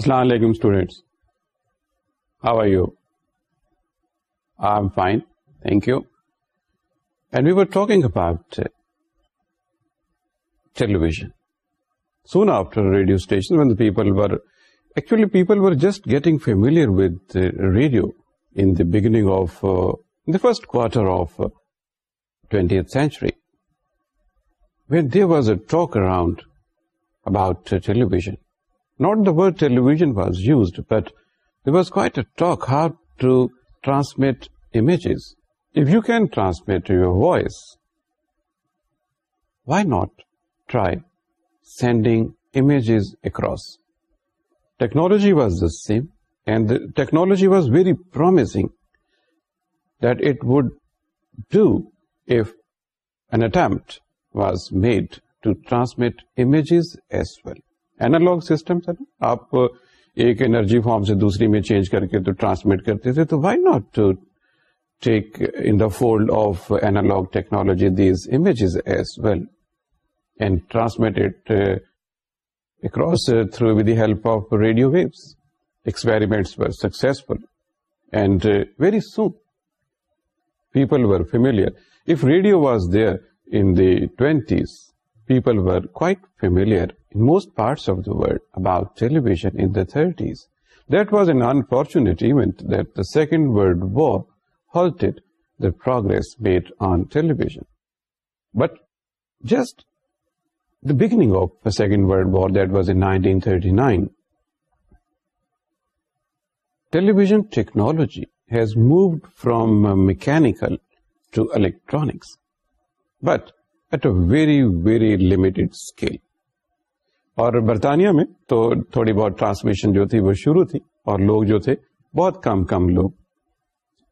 السلام علیکم students I you am fine thank you and we are television soon after radio station one people were actually people were just getting familiar with radio in the beginning of the first quarter of twenty century when there was a talk around about television Not the word television was used, but there was quite a talk how to transmit images. If you can transmit your voice, why not try sending images across? Technology was the same, and the technology was very promising that it would do if an attempt was made to transmit images as well. System اینال آپ ایک energy form سے دوسری میں change کر کے تو transmit کرتے تھے تو why not to take in the fold of analog technology these images as well and transmit across through with the help of radio waves experiment successful and very so people were radio was there in the twenties People were quite familiar in most parts of the world about television in the 30s. That was an unfortunate event that the Second World War halted the progress made on television. But just the beginning of the Second World War, that was in 1939, television technology has moved from mechanical to electronics. But at a very very limited scale اور برطانیہ میں تو تھوڑی بہت transmission جو تھی وہ شروع تھی اور لوگ جو تھے بہت کم کم لوگ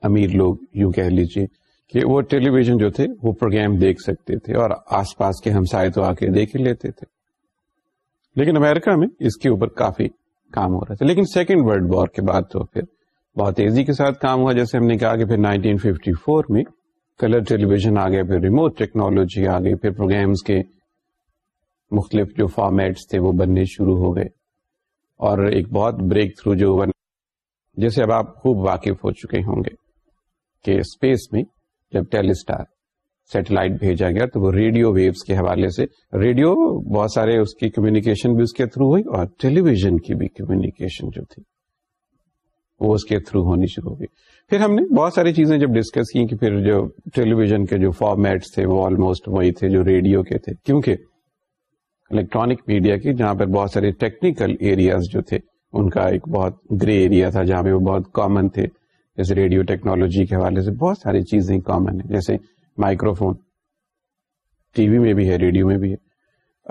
امیر لوگ یوں کہہ لیجیے کہ وہ ٹیلی ویژن جو تھے وہ پروگرام دیکھ سکتے تھے اور آس پاس کے ہمسائے تو آ کے دیکھ ہی لیتے تھے لیکن امیرکا میں اس کے اوپر کافی کام ہو رہا تھا لیکن سیکنڈ ولڈ وار کے بعد تو پھر بہت تیزی کے ساتھ کام ہوا جیسے ہم نے کہا کہ پھر 1954 میں کلر ٹیلی ویژن آ گئے پھر ریموٹ ٹیکنالوجی آ گئی پھر پروگرامس کے مختلف جو فارمیٹس تھے وہ بننے شروع ہو گئے اور ایک بہت بریک تھرو جو بن جیسے اب آپ خوب واقف ہو چکے ہوں گے کہ اسپیس میں جب ٹیلی اسٹار سیٹلائٹ بھیجا گیا تو وہ ریڈیو ویوز کے حوالے سے ریڈیو بہت سارے اس کی کمیونیکیشن بھی اس کے تھرو ہوئی اور ٹیلی ویژن کی بھی کمیونیکیشن جو تھی وہ اس کے تھرو ہونی شروع ہو گئی پھر ہم نے بہت ساری چیزیں جب ڈسکس کی کہ پھر جو ٹیلی ویژن کے جو فارمیٹس تھے وہ آلموسٹ وہی تھے جو ریڈیو کے تھے کیونکہ الیکٹرانک میڈیا کے جہاں پر بہت سارے ٹیکنیکل ایریاز جو تھے ان کا ایک بہت گرے ایریا تھا جہاں پہ وہ بہت کامن تھے جیسے ریڈیو ٹیکنالوجی کے حوالے سے بہت ساری چیزیں کامن ہیں جیسے مائکرو فون ٹی وی میں بھی ہے ریڈیو میں بھی ہے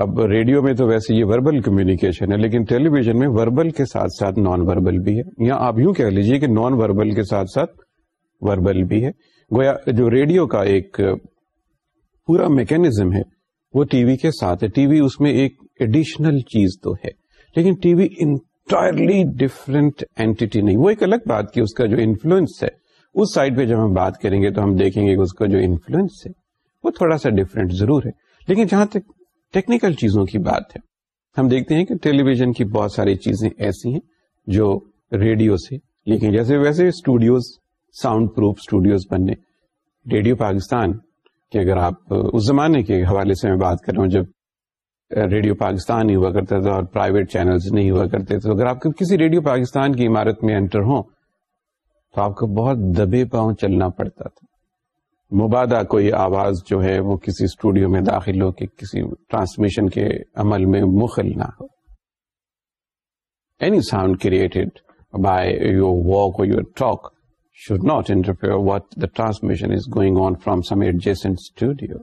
اب ریڈیو میں تو ویسے یہ وربل کمیونیکیشن ہے لیکن ٹیلی ویژن میں وربل کے ساتھ ساتھ نان وربل بھی ہے یا آپ یوں کہہ لیجیے کہ نان وربل کے ساتھ ساتھ وربل بھی ہے گویا جو ریڈیو کا ایک پورا میکینزم ہے وہ ٹی وی کے ساتھ ہے ٹی وی اس میں ایک ایڈیشنل چیز تو ہے لیکن ٹی وی انٹائرلی ڈفرنٹ اینٹی نہیں وہ ایک الگ بات کی اس کا جو انفلوئنس ہے اس سائڈ پہ جب ہم بات کریں گے تو ہم دیکھیں گے کہ اس کا جو انفلوئنس ہے وہ تھوڑا سا ڈفرینٹ ضرور ہے لیکن جہاں تک ٹیکنیکل چیزوں کی بات ہے ہم دیکھتے ہیں کہ ٹیلی ویژن کی بہت ساری چیزیں ایسی ہیں جو ریڈیو سے لیکن جیسے ویسے اسٹوڈیوز ساؤنڈ پروف اسٹوڈیوز بننے ریڈیو پاکستان کے اگر آپ اس زمانے کے حوالے سے میں بات کر رہا ہوں جب ریڈیو پاکستان نہیں ہوا کرتا تھا اور پرائیویٹ چینلز نہیں ہوا کرتے تھے اگر آپ کسی ریڈیو پاکستان کی عمارت میں انٹر ہوں تو آپ کو بہت دبے پاؤں چلنا پڑتا تھا مبادہ کوئی آواز جو ہے وہ کسی اسٹوڈیو میں داخل ہو کہ کسی ٹرانسمیشن کے عمل میں مخل نہ ہو any sound created by your your walk talk interfere with the transmission is going on from some adjacent studio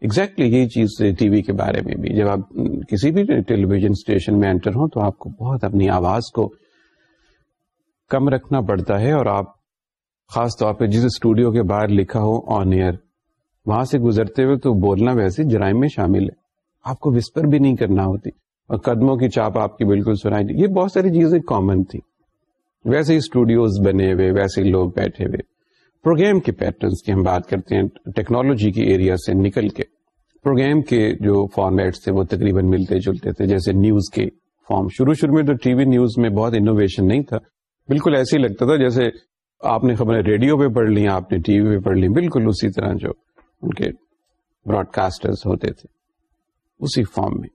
exactly یہ چیز ٹی وی کے بارے میں بھی جب آپ کسی بھی ٹیلی ویژن اسٹیشن میں انٹر ہوں تو آپ کو بہت اپنی آواز کو کم رکھنا پڑتا ہے اور آپ خاص طور پہ جس اسٹوڈیو کے باہر لکھا ہو آن ایئر وہاں سے گزرتے ہوئے تو بولنا ویسے جرائم میں شامل ہے آپ کو وسپر بھی نہیں کرنا ہوتی اور قدموں کی چاپ آپ کی بالکل سنائی دی. یہ بہت ساری چیزیں کامن تھی ویسے ہی اسٹوڈیوز بنے ہوئے ویسے ہی لوگ بیٹھے ہوئے پروگرام کے پیٹرنس کی ہم بات کرتے ہیں ٹیکنالوجی کے ایریا سے نکل کے پروگرام کے جو فارمیٹس تھے وہ تقریباً ملتے جلتے تھے جیسے نیوز کے فارم شروع شروع میں تو ٹی وی نیوز میں بہت انوویشن نہیں تھا بالکل ایسے ہی لگتا تھا جیسے آپ نے خبریں ریڈیو پہ پڑھ لی آپ نے ٹی وی پہ پڑھ لی بالکل اسی طرح جو ان کے براڈ کاسٹر ہوتے تھے اسی فارم میں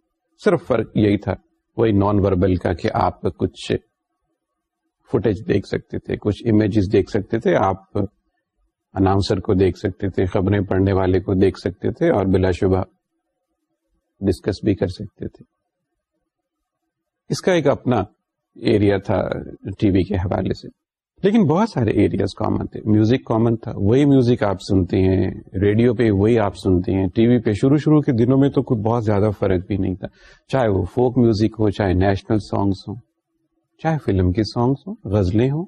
صرف فرق یہی تھا وہی نان وربل کا کہ آپ کچھ فوٹیج دیکھ سکتے تھے کچھ امیجز دیکھ سکتے تھے آپ اناؤنسر کو دیکھ سکتے تھے خبریں پڑھنے والے کو دیکھ سکتے تھے اور بلا شبہ ڈسکس بھی کر سکتے تھے اس کا ایک اپنا ایریا تھا ٹی وی کے حوالے سے لیکن بہت سارے ایریاز کامن تھے میوزک کامن تھا وہی میوزک آپ سنتے ہیں ریڈیو پہ وہی آپ سنتے ہیں ٹی وی پہ شروع شروع کے دنوں میں تو بہت زیادہ فرق بھی نہیں تھا چاہے وہ فوک میوزک ہو چاہے نیشنل سانگس ہوں چاہے فلم کے سانگس ہوں غزلیں ہوں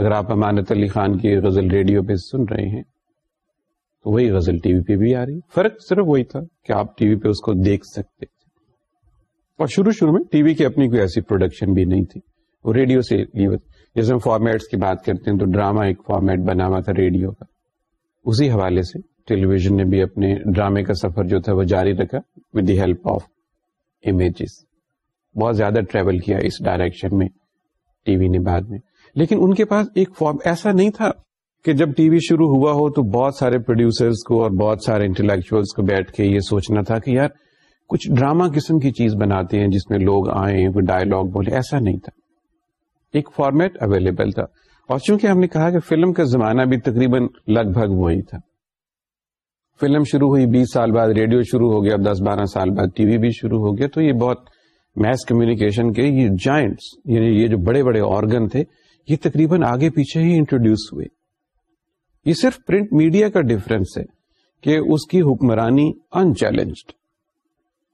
اگر آپ امانت علی خان کی غزل ریڈیو پہ سن رہے ہیں تو وہی غزل ٹی وی پہ بھی آ رہی فرق صرف وہی تھا کہ آپ ٹی وی پہ اس کو دیکھ سکتے تھے اور شروع شروع میں ٹی وی کی اپنی کوئی ایسی پروڈکشن بھی نہیں تھی وہ ریڈیو سے جیسے ہم فارمیٹس کی بات کرتے ہیں تو ڈراما ایک فارمیٹ بنا ہوا تھا ریڈیو کا اسی حوالے سے ٹیلی ویژن نے بھی اپنے ڈرامے کا سفر جو تھا وہ جاری رکھا with the help of images بہت زیادہ ٹریول کیا اس ڈائریکشن میں ٹی وی نے بعد میں لیکن ان کے پاس ایک فارم ایسا نہیں تھا کہ جب ٹی وی شروع ہوا ہو تو بہت سارے پروڈیوسرز کو اور بہت سارے انٹلیکچوئلس کو بیٹھ کے یہ سوچنا تھا کہ یار کچھ ڈراما قسم کی چیز بناتے ہیں جس میں لوگ آئے کوئی ڈائلگ بولے ایسا نہیں تھا ایک فارمیٹ اویلیبل تھا اور چونکہ ہم نے کہا کہ فلم کا زمانہ بھی تقریباً لگ بھگ وہی تھا فلم شروع ہوئی بیس سال بعد ریڈیو شروع ہو گیا دس بارہ سال بعد ٹی وی بھی شروع ہو گیا تو یہ بہت میس کمیونیکیشن کے یہ جائنٹس یعنی یہ جو بڑے بڑے آرگن تھے یہ تقریباً آگے پیچھے ہی انٹروڈیوس ہوئے یہ صرف پرنٹ میڈیا کا ڈفرینس ہے کہ اس کی حکمرانی ان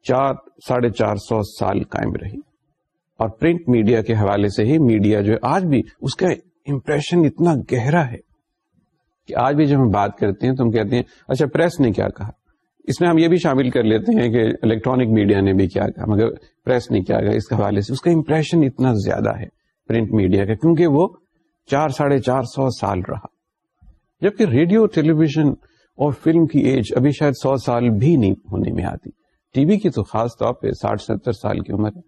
چار ساڑھے چار سو سال قائم رہی اور پرنٹ میڈیا کے حوالے سے ہی میڈیا جو ہے آج بھی اس کا امپریشن اتنا گہرا ہے کہ آج بھی جب ہم بات کرتے ہیں تو ہم کہتے ہیں اچھا پریس نے کیا کہا اس میں ہم یہ بھی شامل کر لیتے ہیں کہ الیکٹرانک میڈیا نے بھی کیا کہا مگر پریس نے کیا کہا اس کے حوالے سے اس کا امپریشن اتنا زیادہ ہے پرنٹ میڈیا کا کیونکہ وہ چار ساڑھے چار سو سال رہا جبکہ ریڈیو ٹیلی ویژن اور فلم کی ایج ابھی شاید سو سال بھی نہیں ہونے میں آتی ٹی وی کی تو خاص طور پہ ساٹھ ستر سال کی عمر ہے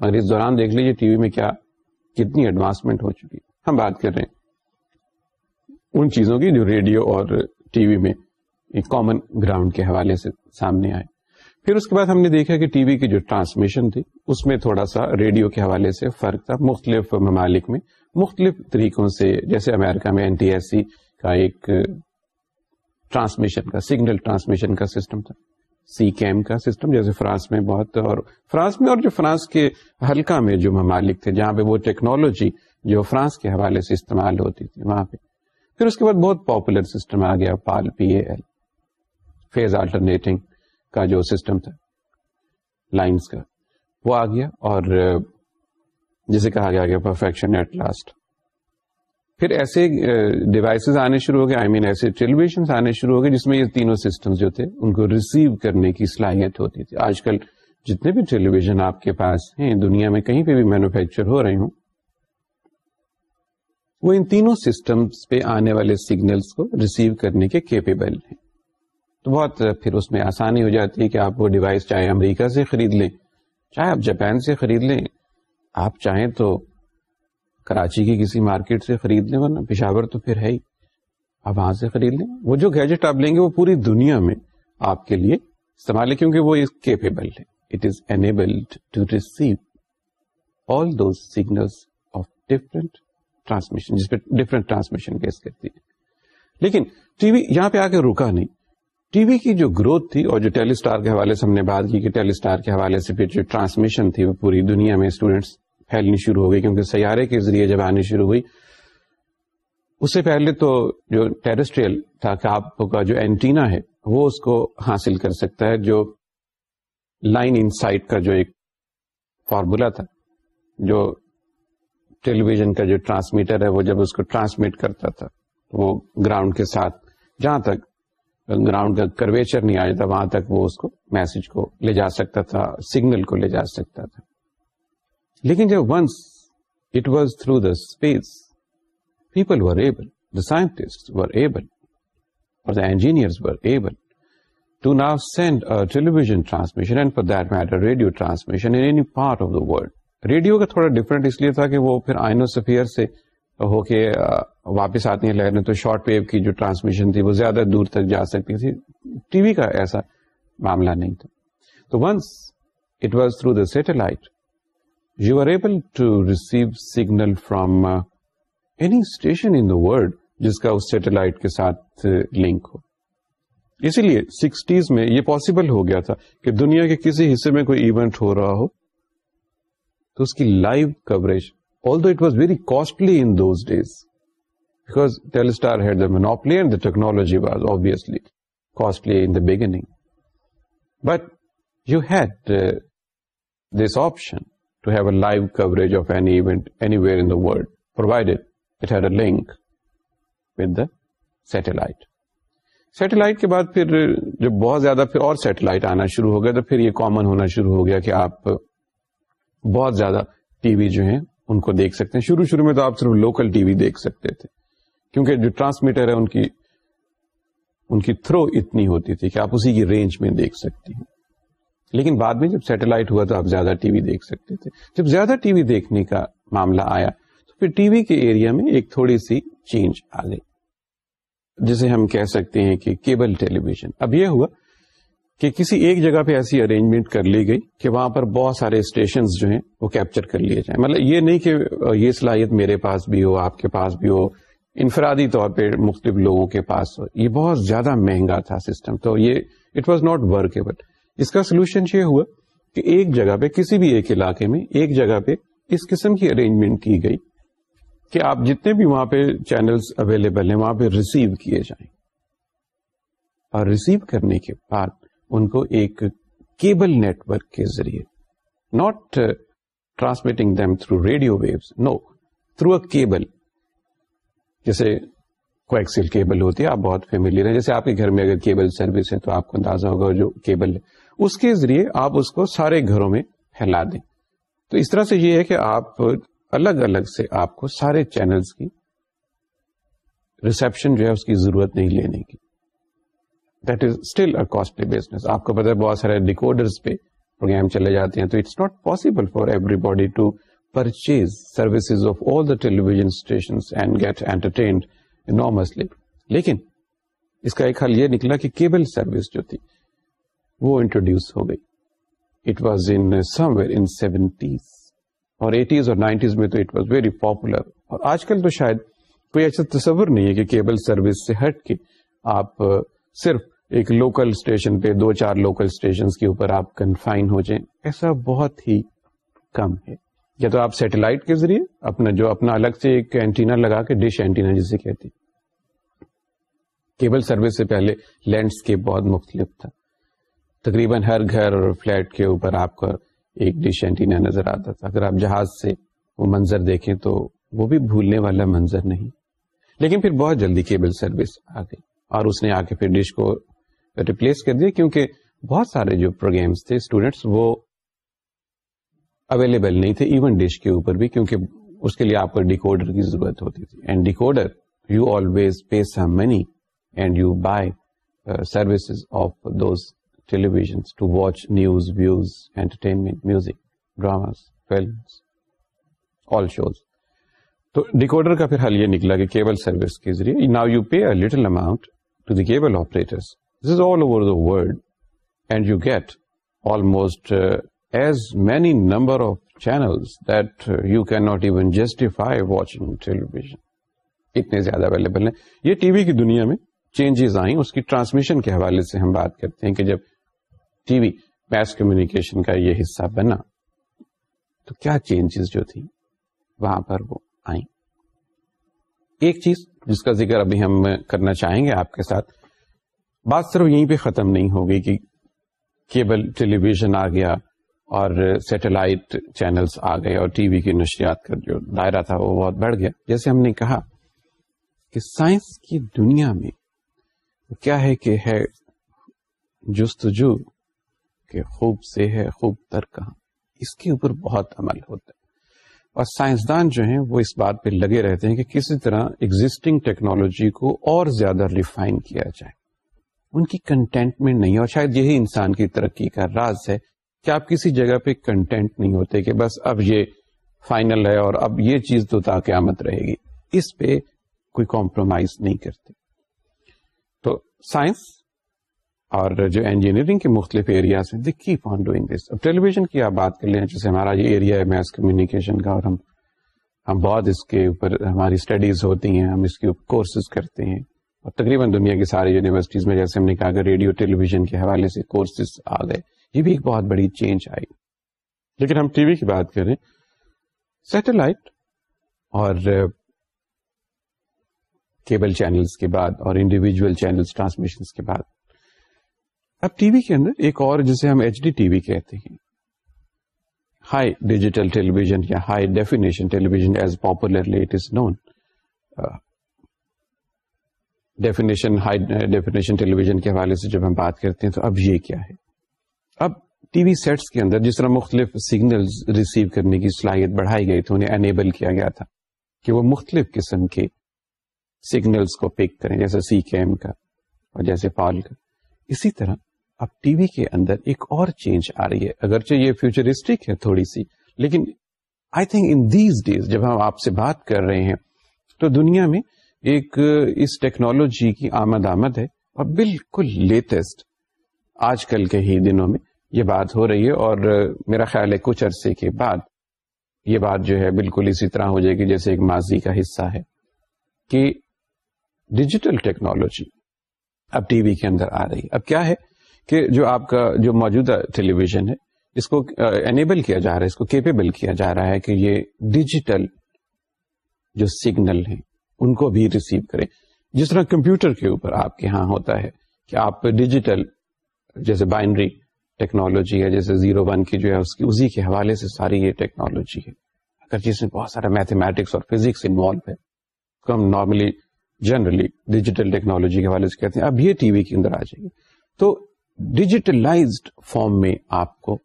مگر اس دوران دیکھ لیجیے ٹی وی میں کیا کتنی ایڈوانسمنٹ ہو چکی ہے ہم بات کر رہے ہیں ان چیزوں کی جو ریڈیو اور ٹی وی میں ایک کامن گراؤنڈ کے حوالے سے سامنے آئے پھر اس کے بعد ہم نے دیکھا کہ ٹی وی کی جو ٹرانسمیشن تھی اس میں تھوڑا سا ریڈیو کے حوالے سے فرق تھا مختلف ممالک میں مختلف طریقوں سے جیسے امیرکا میں این ٹی ایس سی کا ایک ٹرانسمیشن کا سگنل ٹرانسمیشن کا سسٹم تھا سی کیم کا سسٹم جیسے فرانس میں بہت اور فرانس میں اور جو فرانس کے حلقہ میں جو ممالک تھے جہاں پہ وہ ٹیکنالوجی جو فرانس کے حوالے سے استعمال ہوتی تھی وہاں پہ پھر اس کے بعد بہت پاپولر سسٹم آ گیا PAL P A L phase alternating کا جو سسٹم تھا لائنس کا وہ آ گیا اور جسے کہا گیا گیا پرفیکشن ایٹ لاسٹ پھر ایسے ڈیوائسز آنے شروع ہو گئے آئی مین ایسے ٹیلیویژنس آنے شروع ہو گئے جس میں یہ تینوں سسٹم جو تھے ان کو ریسیو کرنے کی صلاحیت ہوتی تھی آج کل جتنے بھی ٹیلیویژن آپ کے پاس ہیں دنیا میں کہیں پہ بھی مینوفیکچر ہو رہے ہوں وہ ان تینوں سسٹمز پہ آنے والے سگنلز کو ریسیو کرنے کے کیپیبل ہیں تو بہت پھر اس میں آسانی ہو جاتی ہے کہ آپ وہ ڈیوائس چاہے امریکہ سے خرید لیں چاہے آپ جاپان سے خرید لیں آپ چاہیں تو کراچی کی کسی مارکیٹ سے خرید لیں ورنہ پشاور تو پھر ہے ہی آپ وہاں سے خرید لیں وہ جو گیجٹ آپ لیں گے وہ پوری دنیا میں آپ کے لیے استعمال ہے کیونکہ وہ کیپیبل ہے it is to receive all those of different transmission جس پہ ڈفرنٹ ٹرانسمیشن کیس کرتی ہے لیکن ٹی وی یہاں پہ آ کے رکا نہیں ٹی وی کی جو گروتھ تھی اور جو ٹیلی اسٹار کے حوالے سے ہم نے بات کی کہ ٹیلی اسٹار کے حوالے سے پھر جو ٹرانسمیشن تھی وہ پوری دنیا میں اسٹوڈینٹس پھیلنی شروع ہو گئی کیونکہ سیارے کے ذریعے جب آنی شروع ہوئی اس سے پہلے تو جو ٹیرسٹریل تھا کہ آپ کا جو اینٹینا ہے وہ اس کو حاصل کر سکتا ہے جو لائن ان سائٹ کا جو ایک فارمولا تھا جو ٹیلی ویژن کا جو ٹرانسمیٹر ہے وہ جب اس کو ٹرانسمیٹ کرتا تھا وہ گراؤنڈ کے ساتھ جہاں تک گراؤنڈ کا کرویچر نہیں آ جاتا وہاں تک وہ اس کو میسج کو لے جا سکتا تھا سگنل کو لے جا سکتا تھا لیکن جب once it was through the space people were able the scientist were able اور the engineer were able to now send television transmission and for that matter radio transmission in any part of the world radio کا تھوڑا different اس لیے تھا کہ وہ پھر آئینوسفیئر سے ہو کے واپس آتی ہیں لہریں تو شارٹ ویو کی جو ٹرانسمیشن تھی وہ زیادہ دور تک جا سکتی تھی ٹی وی کا ایسا معاملہ نہیں تھا تو once it was through the satellite you are able to receive from from any station in the world جس کا اس سیٹلائٹ کے ساتھ لنک ہو اسی لیے سکسٹیز میں یہ پاسبل ہو گیا تھا کہ دنیا کے کسی حصے میں کوئی ایونٹ ہو رہا ہو تو اس کی live coverage although it was very costly in those days tel telstar had the and the technology was obviously costly in the beginning but you had this option to have a anywhere coverage of any event world had it had with the satellite. Satellite کے بعد پھر جب بہت زیادہ پھر اور satellite آنا شروع ہو گیا تو پھر یہ کامن ہونا شروع ہو گیا کہ آپ بہت زیادہ ٹی وی جو ہیں ان کو دیکھ سکتے ہیں شروع شروع میں تو آپ صرف لوکل ٹی وی دیکھ سکتے تھے کیونکہ جو ٹرانسمیٹر ہے ان کی ان کی تھرو اتنی ہوتی تھی کہ آپ اسی کی رینج میں دیکھ سکتی ہیں لیکن بعد میں جب سیٹلائٹ ہوا تو آپ زیادہ ٹی وی دیکھ سکتے تھے جب زیادہ ٹی وی دیکھنے کا معاملہ آیا تو پھر ٹی وی کے ایریا میں ایک تھوڑی سی چینج آ گئی جسے ہم کہہ سکتے ہیں کہ کیبل ٹیلی ویژن اب یہ ہوا کہ کسی ایک جگہ پہ ایسی ارینجمنٹ کر لی گئی کہ وہاں پر بہت سارے اسٹیشن جو ہیں وہ کیپچر کر لیے جائیں مطلب یہ نہیں کہ یہ صلاحیت میرے پاس بھی ہو آپ کے پاس بھی ہو انفرادی طور پہ مختلف لوگوں کے پاس ہو یہ بہت زیادہ مہنگا تھا سسٹم تو یہ اٹ واز ناٹ ورکیبل اس کا سولوشن یہ ہوا کہ ایک جگہ پہ کسی بھی ایک علاقے میں ایک جگہ پہ اس قسم کی ارینجمنٹ کی گئی کہ آپ جتنے بھی وہاں پہ چینلز اویلیبل ہیں وہاں پہ ریسیو کیے جائیں اور ریسیو کرنے کے بعد ان کو ایک کیبل نیٹ ورک کے ذریعے not transmitting them through radio waves no through a cable جیسے کوکسل کیبل ہوتی ہے آپ بہت فیملی رہے جیسے آپ کے گھر میں اگر کیبل سروس ہے تو آپ کو اندازہ ہوگا جو کیبل اس کے ذریعے آپ اس کو سارے گھروں میں پھیلا دیں تو اس طرح سے یہ ہے کہ آپ الگ الگ سے آپ کو سارے چینلز کی ریسپشن جو ہے اس کی ضرورت نہیں لینے کی that is still a costly business آپ کو پتا ہے بہت سارے ڈیکوڈرز پہ پروگرام چلے جاتے ہیں تو it's not possible for everybody to purchase services of all the television station and get entertained لیکن اس کا ایک حل یہ نکلا کہ کیبل سروس جو تھی وہ انٹروڈیوس ہو گئی it was in in somewhere seventies اور ایٹیز اور نائنٹیز میں تو اٹ واز ویری پاپولر اور آج کل تو شاید کوئی ایسا تصور نہیں ہے کہ کیبل سروس سے ہٹ کے آپ uh, صرف ایک لوکل اسٹیشن پہ دو چار لوکل اسٹیشن کے اوپر آپ کنفائن ہو جائیں ایسا بہت ہی کم ہے یا تو آپ سیٹلائٹ کے ذریعے اپنا جو اپنا الگ سے ایک اینٹینا لگا کے ڈش اینٹینا جسے کہتے کیبل سروس سے پہلے لینڈ اسکیپ بہت مختلف تھا تقریباً ہر گھر اور فلیٹ کے اوپر آپ کا ایک ڈش اینٹینا نظر آتا تھا اگر آپ جہاز سے وہ منظر دیکھیں تو وہ بھی بھولنے والا منظر نہیں لیکن پھر بہت جلدی کیبل سروس آ گئی اور اس نے آ کے پھر ڈش کو ریپلیس کر دیا کیونکہ بہت سارے جو پروگرامس تھے اسٹوڈینٹس وہ اویلیبل نہیں تھے ایون ڈش کے اوپر بھی کیونکہ اس کے لیے آپ کو ڈیکوڈر کی ضرورت ہوتی تھی and decoder you always pay some money and you buy services of those television to watch news views entertain drama film تو ڈیکوڈر کا پھر حل یہ نکلا کہ ذریعے number of that you can not even justify watching television اتنے زیادہ اویلیبل ہیں یہ ٹی وی کی دنیا میں چینجز آئیں اس کی ٹرانسمیشن کے حوالے سے ہم بات کرتے ہیں کہ جب ٹی وی میس کمیونیکیشن کا یہ حصہ بنا تو کیا چینجز جو تھی وہاں پر وہ آئیں ایک چیز جس کا ذکر ابھی ہم کرنا چاہیں گے آپ کے ساتھ بات صرف یہیں پہ ختم نہیں ہوگی کہ کیبل ٹیلی ویژن آ گیا اور سیٹلائٹ چینلز آ گئے اور ٹی وی کی نشریات کا جو دائرہ تھا وہ بہت بڑھ گیا جیسے ہم نے کہا کہ سائنس کی دنیا میں کیا ہے کہ ہے جستجو خوب سے ہے خوب تر کہاں اس کے اوپر بہت عمل ہوتا ہے اور سائنسدان جو ہیں ہیں وہ اس بات پہ لگے رہتے کہ کسی طرح ایگزٹنگ ٹیکنالوجی کو اور زیادہ ریفائن کیا جائے ان کی کنٹینٹ میں نہیں اور شاید یہی انسان کی ترقی کا راز ہے کہ آپ کسی جگہ پہ کنٹینٹ نہیں ہوتے کہ بس اب یہ فائنل ہے اور اب یہ چیز تو تاقیامت رہے گی اس پہ کوئی کمپرومائز نہیں کرتے تو سائنس اور جو انجینئرنگ کے مختلف ایریاز ہیں کیپ آن ڈوئنگ دس اب ٹیلی ویژن کی آپ بات کر لیں جیسے ہمارا یہ ایریا ہے میس کمیونیکیشن کا اور ہم ہم بہت اس کے اوپر ہماری اسٹڈیز ہوتی ہیں ہم اس کے اوپر کورسز کرتے ہیں اور تقریباً دنیا کی ساری یونیورسٹیز میں جیسے ہم نے کہا کہ ریڈیو ٹیلی ویژن کے حوالے سے کورسز آ گئے یہ بھی ایک بہت بڑی چینج آئی لیکن ہم ٹی وی کی بات کریں سیٹلائٹ اور کیبل چینلس کے بعد اور انڈیویجول چینلز ٹرانسمیشنس کے بعد اب ٹی وی کے اندر ایک اور جسے ہم ایچ ڈی ٹی وی کہتے ہیں ہائی ڈیجیٹل یا ہائی ڈیفینیشن ٹیلیویژن ٹیلیویژن کے حوالے سے جب ہم بات کرتے ہیں تو اب یہ کیا ہے اب ٹی وی سیٹس کے اندر جس طرح مختلف سگنل ریسیو کرنے کی صلاحیت بڑھائی گئی تھی انہیں انیبل کیا گیا تھا کہ وہ مختلف قسم کے سگنلس کو پک کریں جیسے سی کے ایم کا اور جیسے پال کا اسی طرح اب ٹی وی کے اندر ایک اور چینج آ رہی ہے اگرچہ یہ فیوچرسٹک ہے تھوڑی سی لیکن I think in these days جب ہم آپ سے بات کر رہے ہیں تو دنیا میں ایک اس ٹیکنالوجی کی آمد آمد ہے اور بالکل لیٹسٹ آج کل کے ہی دنوں میں یہ بات ہو رہی ہے اور میرا خیال ہے کچھ عرصے کے بعد یہ بات جو ہے بالکل اسی طرح ہو جائے گی جیسے ایک ماضی کا حصہ ہے کہ ڈیجیٹل ٹیکنالوجی اب ٹی وی کے اندر آ رہی ہے اب کیا ہے کہ جو آپ کا جو موجودہ ٹیلی ویژن ہے اس کو انیبل کیا جا رہا ہے اس کو کیپیبل کیا جا رہا ہے کہ یہ ڈیجیٹل جو سگنل ہیں ان کو بھی ریسیو کرے جس طرح کمپیوٹر کے اوپر آپ کے ہاں ہوتا ہے کہ آپ ڈیجیٹل جیسے بائنڈری ٹیکنالوجی ہے جیسے زیرو ون کی جو ہے اس کی اسی کے حوالے سے ساری یہ ٹیکنالوجی ہے اگر جس میں بہت سارا میتھمیٹکس اور فزکس انوالو ہے تو ہم نارملی جنرلی ڈیجیٹل ٹیکنالوجی کے حوالے سے کہتے ہیں اب یہ ٹی وی کے اندر آ گی تو ڈیجیٹلائزڈ فارم میں آپ کو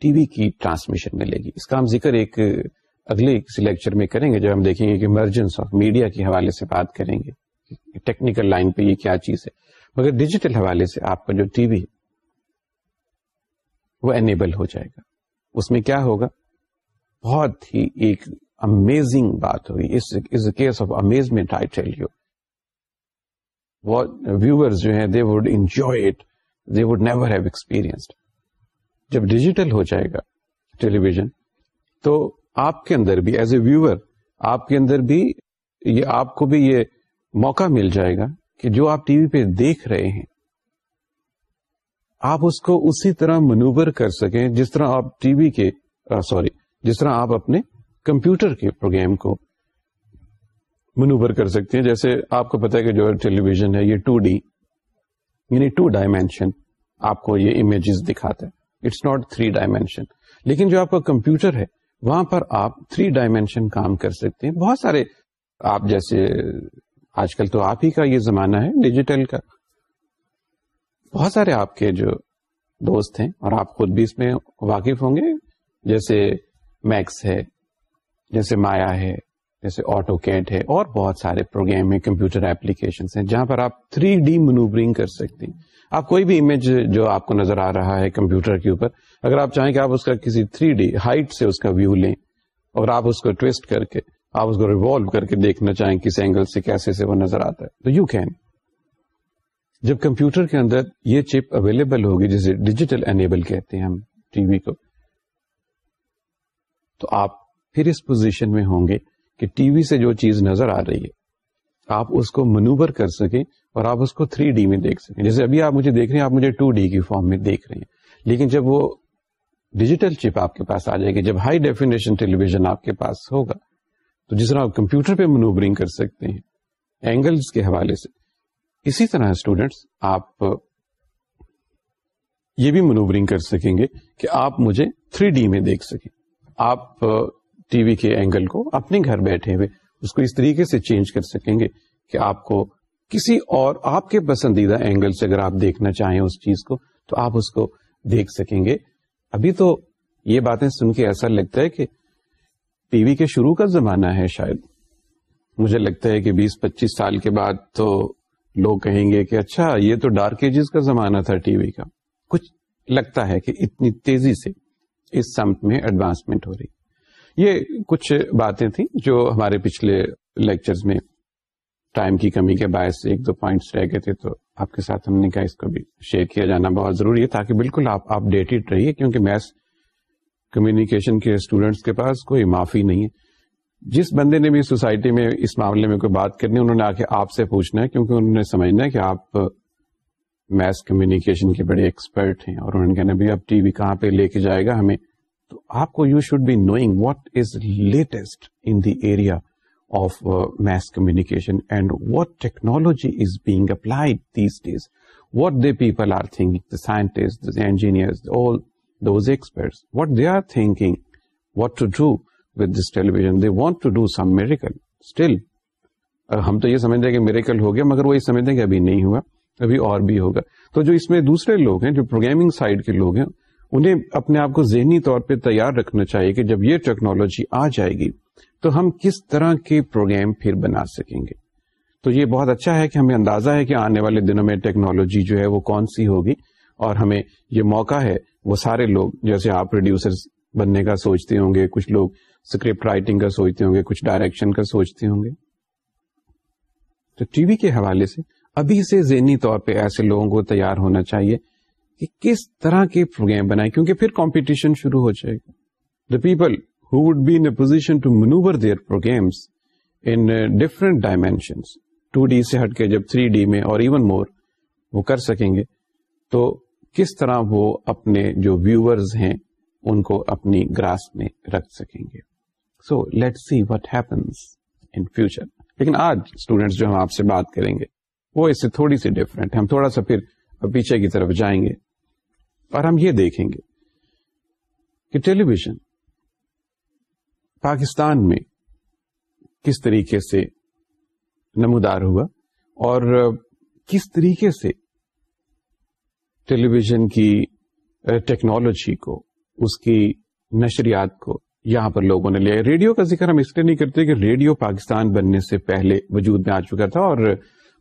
ٹی وی کی ٹرانسمیشن ملے گی اس کا ہم ذکر ایک اگلے کسی لیکچر میں کریں گے جب ہم دیکھیں گے کہ ایمرجنس آف میڈیا کے حوالے سے بات کریں گے ٹیکنیکل لائن پہ یہ کیا چیز ہے مگر ڈیجیٹل حوالے سے آپ کا جو ٹی وی وہ انیبل ہو جائے گا اس میں کیا ہوگا بہت ہی ایک امیزنگ بات case of amazement I you viewers جو ہیں they would enjoy it would never enhanced جب ڈیجیٹل ہو جائے گا ویژن تو آپ کے اندر بھی ایز اے ویور آپ کے اندر بھی یہ آپ کو بھی یہ موقع مل جائے گا کہ جو آپ ٹی وی پہ دیکھ رہے ہیں آپ اس کو اسی طرح منوور کر سکیں جس طرح آپ ٹی وی کے سوری جس طرح آپ اپنے کمپیوٹر کے پروگرام کو منوور کر سکتے ہیں جیسے آپ کو پتا ہے کہ جو ٹیلی ویژن ہے یہ ٹو ڈی یعنی ٹو ڈائمینشن آپ کو یہ امیجز دکھاتا ہے اٹس ناٹ تھری ڈائمینشن لیکن جو آپ کا کمپیوٹر ہے وہاں پر آپ تھری ڈائمینشن کام کر سکتے ہیں بہت سارے آپ جیسے آج کل تو آپ ہی کا یہ زمانہ ہے ڈیجیٹل کا بہت سارے آپ کے جو دوست ہیں اور آپ خود بھی اس میں واقف ہوں گے جیسے میکس ہے جیسے مایا ہے جیسے آٹو کیٹ ہے اور بہت سارے پروگرام ہیں کمپیوٹر ایپلیکیشن ہیں جہاں پر آپ تھری ڈی منوورنگ کر سکتے ہیں آپ کوئی بھی امیج جو آپ کو نظر آ رہا ہے کمپیوٹر کے اوپر اگر آپ چاہیں کہ آپ اس کا کسی ڈی ہائٹ سے اس کا ویو لیں اور آپ اس کو ٹویسٹ کر کے آپ اس کو ریوالو کر کے دیکھنا چاہیں کس اینگل سے کیسے سے وہ نظر آتا ہے تو یو کین جب کمپیوٹر کے اندر یہ چپ اویلیبل ہوگی جسے ڈیجیٹل انیبل کہتے ہیں ہم ٹی وی کو تو آپ پھر اس پوزیشن میں ہوں گے کہ ٹی وی سے جو چیز نظر آ رہی ہے آپ اس کو منوور کر سکیں اور آپ اس کو تھری ڈی میں دیکھ سکیں جیسے ابھی آپ مجھے دیکھ رہے ہیں آپ مجھے کی فارم میں دیکھ رہے ہیں لیکن جب وہ ڈیجیٹل چپ آپ کے پاس آ جائے گی جب ہائی ڈیفینیشن ٹیلیویژن آپ کے پاس ہوگا تو جس طرح آپ کمپیوٹر پہ منوورنگ کر سکتے ہیں اینگلس کے حوالے سے اسی طرح اسٹوڈینٹس آپ یہ بھی منوورنگ کر سکیں گے کہ آپ مجھے تھری ڈی میں دیکھ سکیں آپ ٹی وی کے اینگل کو اپنے گھر بیٹھے ہوئے اس کو اس طریقے سے چینج کر سکیں گے کہ آپ کو کسی اور آپ کے پسندیدہ اینگل سے اگر آپ دیکھنا چاہیں اس چیز کو تو آپ اس کو دیکھ سکیں گے ابھی تو یہ باتیں سن کے ایسا لگتا ہے کہ ٹی وی کے شروع کا زمانہ ہے شاید مجھے لگتا ہے کہ بیس پچیس سال کے بعد تو لوگ کہیں گے کہ اچھا یہ تو ڈارک ایجز کا زمانہ تھا ٹی وی کا کچھ لگتا ہے کہ اتنی تیزی سے اس سمت میں ایڈوانسمنٹ ہو رہی یہ کچھ باتیں تھیں جو ہمارے پچھلے لیکچر میں ٹائم کی کمی کے باعث ایک دو پوائنٹس رہ گئے تھے تو آپ کے ساتھ ہم نے کہا اس کو بھی شیئر کیا جانا بہت ضروری ہے تاکہ بالکل آپ اپ ڈیٹڈ رہیے کیونکہ میتھس کمیونیکیشن کے اسٹوڈینٹس کے پاس کوئی معافی نہیں ہے جس بندے نے بھی سوسائٹی میں اس معاملے میں کوئی بات کرنی انہوں نے آ کے آپ سے پوچھنا ہے کیونکہ انہوں نے سمجھنا ہے کہ آپ میتھس کمیونیکیشن کے بڑے ایکسپرٹ ہیں اور انہوں نے کہنا بھی اب ٹی وی کہاں پہ لے کے جائے گا ہمیں تو آپ کو you should be knowing what is latest in the area of mass communication and what technology is being applied these days what the people are thinking the scientist engineer all those experts what they are thinking what to do with this television they want to do some miracle still ہم تو یہ سمجھتے ہیں کہ miracle ہو گیا مگر وہ یہ سمجھتے ہیں کہ ابھی نہیں ہوا ابھی اور بھی ہوگا تو جو اس میں دوسرے لوگ ہیں جو پروگرامنگ سائڈ کے لوگ ہیں انہیں اپنے آپ کو ذہنی طور پہ تیار رکھنا چاہیے کہ جب یہ ٹیکنالوجی آ جائے گی تو ہم کس طرح کے پروگرام پھر بنا سکیں گے تو یہ بہت اچھا ہے کہ ہمیں اندازہ ہے کہ آنے والے دنوں میں ٹیکنالوجی جو ہے وہ کون سی ہوگی اور ہمیں یہ موقع ہے وہ سارے لوگ جیسے آپ پروڈیوسر بننے کا سوچتے ہوں گے کچھ لوگ اسکرپٹ رائٹنگ کا سوچتے ہوں گے کچھ ڈائریکشن کا سوچتے ہوں گے تو ٹی وی کے حوالے سے ابھی سے ذہنی طور پہ ایسے لوگوں کو تیار ہونا چاہیے کہ کس طرح کے پروگرام بنائیں کیونکہ پھر کمپٹیشن شروع ہو جائے گا the people who would be in position to maneuver their programs in different dimension two D سے ہٹ کے جب تھری ڈی میں اور ایون مور وہ کر سکیں گے تو کس طرح وہ اپنے جو ویورز ہیں ان کو اپنی گراس میں رکھ سکیں گے so let see what happens in future لیکن آج اسٹوڈینٹس جو ہم آپ سے بات کریں گے وہ اس سے تھوڑی سی ڈفرینٹ ہم تھوڑا سا پھر پیچھے کی طرف جائیں گے اور ہم یہ دیکھیں گے کہ ٹیلی ویژن پاکستان میں کس طریقے سے نمودار ہوا اور کس طریقے سے ٹیلی ویژن کی ٹیکنالوجی کو اس کی نشریات کو یہاں پر لوگوں نے لیا ریڈیو کا ذکر ہم اس لیے نہیں کرتے کہ ریڈیو پاکستان بننے سے پہلے وجود میں آ چکا تھا اور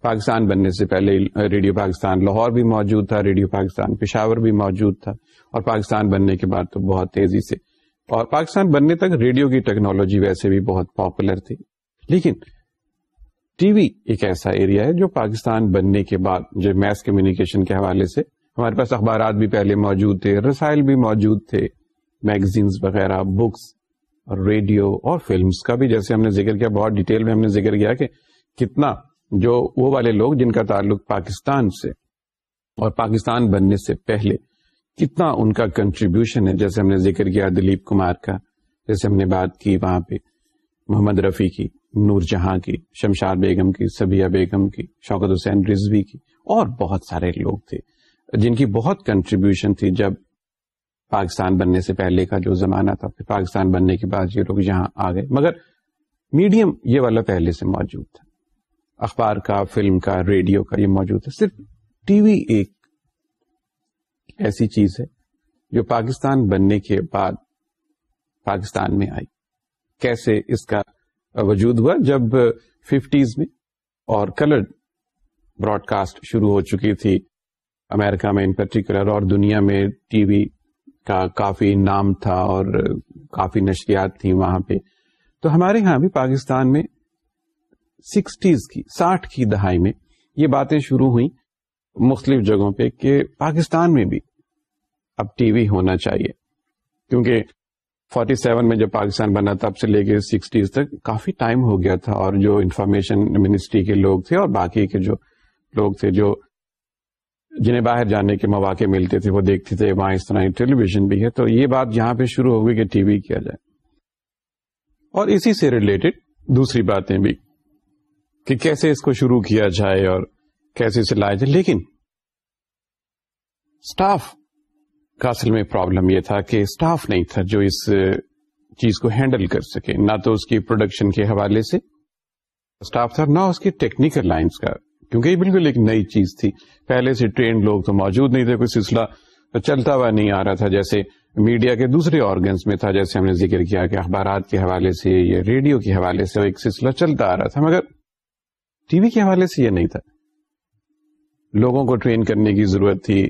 پاکستان بننے سے پہلے ریڈیو پاکستان لاہور بھی موجود تھا ریڈیو پاکستان پشاور بھی موجود تھا اور پاکستان بننے کے بعد تو بہت تیزی سے اور پاکستان بننے تک ریڈیو کی ٹیکنالوجی ویسے بھی بہت پاپولر تھی لیکن ٹی وی ایک ایسا ایریا ہے جو پاکستان بننے کے بعد جو میس کمیونیکیشن کے حوالے سے ہمارے پاس اخبارات بھی پہلے موجود تھے رسائل بھی موجود تھے میگزینز وغیرہ بکس اور ریڈیو اور فلمز کا بھی جیسے ہم نے ذکر کیا بہت ڈیٹیل میں ہم نے ذکر کیا کہ کتنا جو وہ والے لوگ جن کا تعلق پاکستان سے اور پاکستان بننے سے پہلے کتنا ان کا کنٹریبیوشن ہے جیسے ہم نے ذکر کیا دلیپ کمار کا جیسے ہم نے بات کی وہاں پہ محمد رفیع کی نور جہاں کی شمشاد بیگم کی سبیہ بیگم کی شوکت حسین رضوی کی اور بہت سارے لوگ تھے جن کی بہت کنٹریبیوشن تھی جب پاکستان بننے سے پہلے کا جو زمانہ تھا پھر پاکستان بننے کے بعد یہ لوگ یہاں آ گئے مگر میڈیم یہ والا پہلے سے موجود تھا اخبار کا فلم کا ریڈیو کا یہ موجود ہے صرف ٹی وی ایک ایسی چیز ہے جو پاکستان بننے کے بعد پاکستان میں آئی کیسے اس کا وجود ہوا جب ففٹیز میں اور کلرڈ براڈ کاسٹ شروع ہو چکی تھی امریکہ میں ان پرٹیکولر اور دنیا میں ٹی وی کا کافی نام تھا اور کافی نشریات تھی وہاں پہ تو ہمارے ہاں بھی پاکستان میں سکسٹیز کی ساٹھ کی دہائی میں یہ باتیں شروع ہوئی مختلف جگہوں پہ کہ پاکستان میں بھی اب ٹی وی ہونا چاہیے کیونکہ فورٹی سیون میں جب پاکستان بنا تھا اب سے لے کے سکسٹیز تک کافی ٹائم ہو گیا تھا اور جو انفارمیشن منسٹری کے لوگ تھے اور باقی کے جو لوگ تھے جو جنہیں باہر جانے کے مواقع ملتے تھے وہ دیکھتے تھے وہاں اس طرح ٹیلی ویژن بھی ہے تو یہ بات یہاں پہ شروع ہو گئی کہ ٹی وی کیا جائے اور اسی سے ریلیٹڈ دوسری باتیں بھی کہ کیسے اس کو شروع کیا جائے اور کیسے اسے لایا جائے لیکن اسٹاف کا اصل میں پرابلم یہ تھا کہ اسٹاف نہیں تھا جو اس چیز کو ہینڈل کر سکے نہ تو اس کی پروڈکشن کے حوالے سے اسٹاف تھا نہ اس کی ٹیکنیکل لائنس کا کیونکہ یہ بالکل ایک نئی چیز تھی پہلے سے ٹرینڈ لوگ تو موجود نہیں تھے کوئی سلسلہ چلتا ہوا نہیں آ رہا تھا جیسے میڈیا کے دوسرے آرگنس میں تھا جیسے ہم نے ذکر کیا کہ اخبارات کے حوالے سے یا ریڈیو کے حوالے سے ایک سلسلہ چلتا آ رہا تھا مگر ٹی وی کے حوالے سے یہ نہیں تھا لوگوں کو ٹرین کرنے کی ضرورت تھی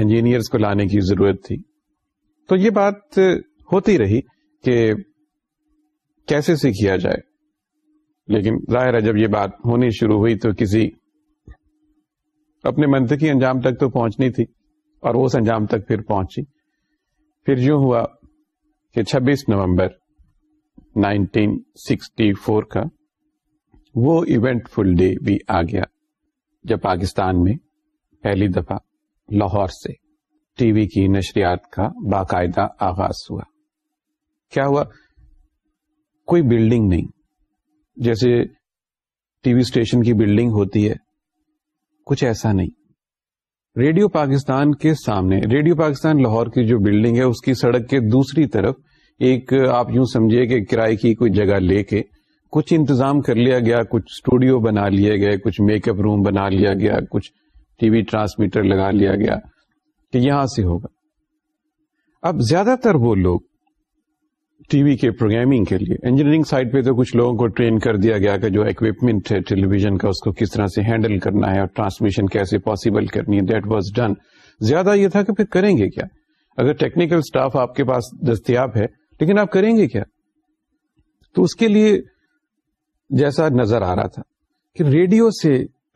انجینئرس کو لانے کی ضرورت تھی تو یہ بات ہوتی رہی کہ کیسے سے کیا جائے لیکن ظاہر ہے جب یہ بات ہونی شروع ہوئی تو کسی اپنے منطقی انجام تک تو پہنچنی تھی اور اس انجام تک پھر پہنچی پھر یوں ہوا کہ چھبیس نومبر نائنٹین سکسٹی فور کا وہ ایونٹ فل ڈے بھی آ گیا جب پاکستان میں پہلی دفعہ لاہور سے ٹی وی کی نشریات کا باقاعدہ آغاز ہوا کیا ہوا کوئی بلڈنگ نہیں جیسے ٹی وی اسٹیشن کی بلڈنگ ہوتی ہے کچھ ایسا نہیں ریڈیو پاکستان کے سامنے ریڈیو پاکستان لاہور کی جو بلڈنگ ہے اس کی سڑک کے دوسری طرف ایک آپ یوں سمجھے کہ کرائے کی کوئی جگہ لے کے کچھ انتظام کر لیا گیا کچھ اسٹوڈیو بنا لیے گئے کچھ میک اپ روم بنا لیا گیا کچھ ٹی وی ٹرانسمیٹر لگا لیا گیا تو یہاں سے ہوگا اب زیادہ تر وہ لوگ ٹی وی کے پروگرامنگ کے لیے انجینئرنگ سائٹ پہ تو کچھ لوگوں کو ٹرین کر دیا گیا کہ جو اکوپمنٹ ہے ٹیلی ویژن کا اس کو کس طرح سے ہینڈل کرنا ہے اور ٹرانسمیشن کیسے پاسبل کرنی ہے دیٹ واز ڈن زیادہ یہ تھا کہ پھر کریں گے کیا اگر ٹیکنیکل اسٹاف آپ کے پاس دستیاب ہے لیکن آپ کریں گے کیا تو اس کے لیے جیسا نظر آ رہا تھا کہ ریڈیو سے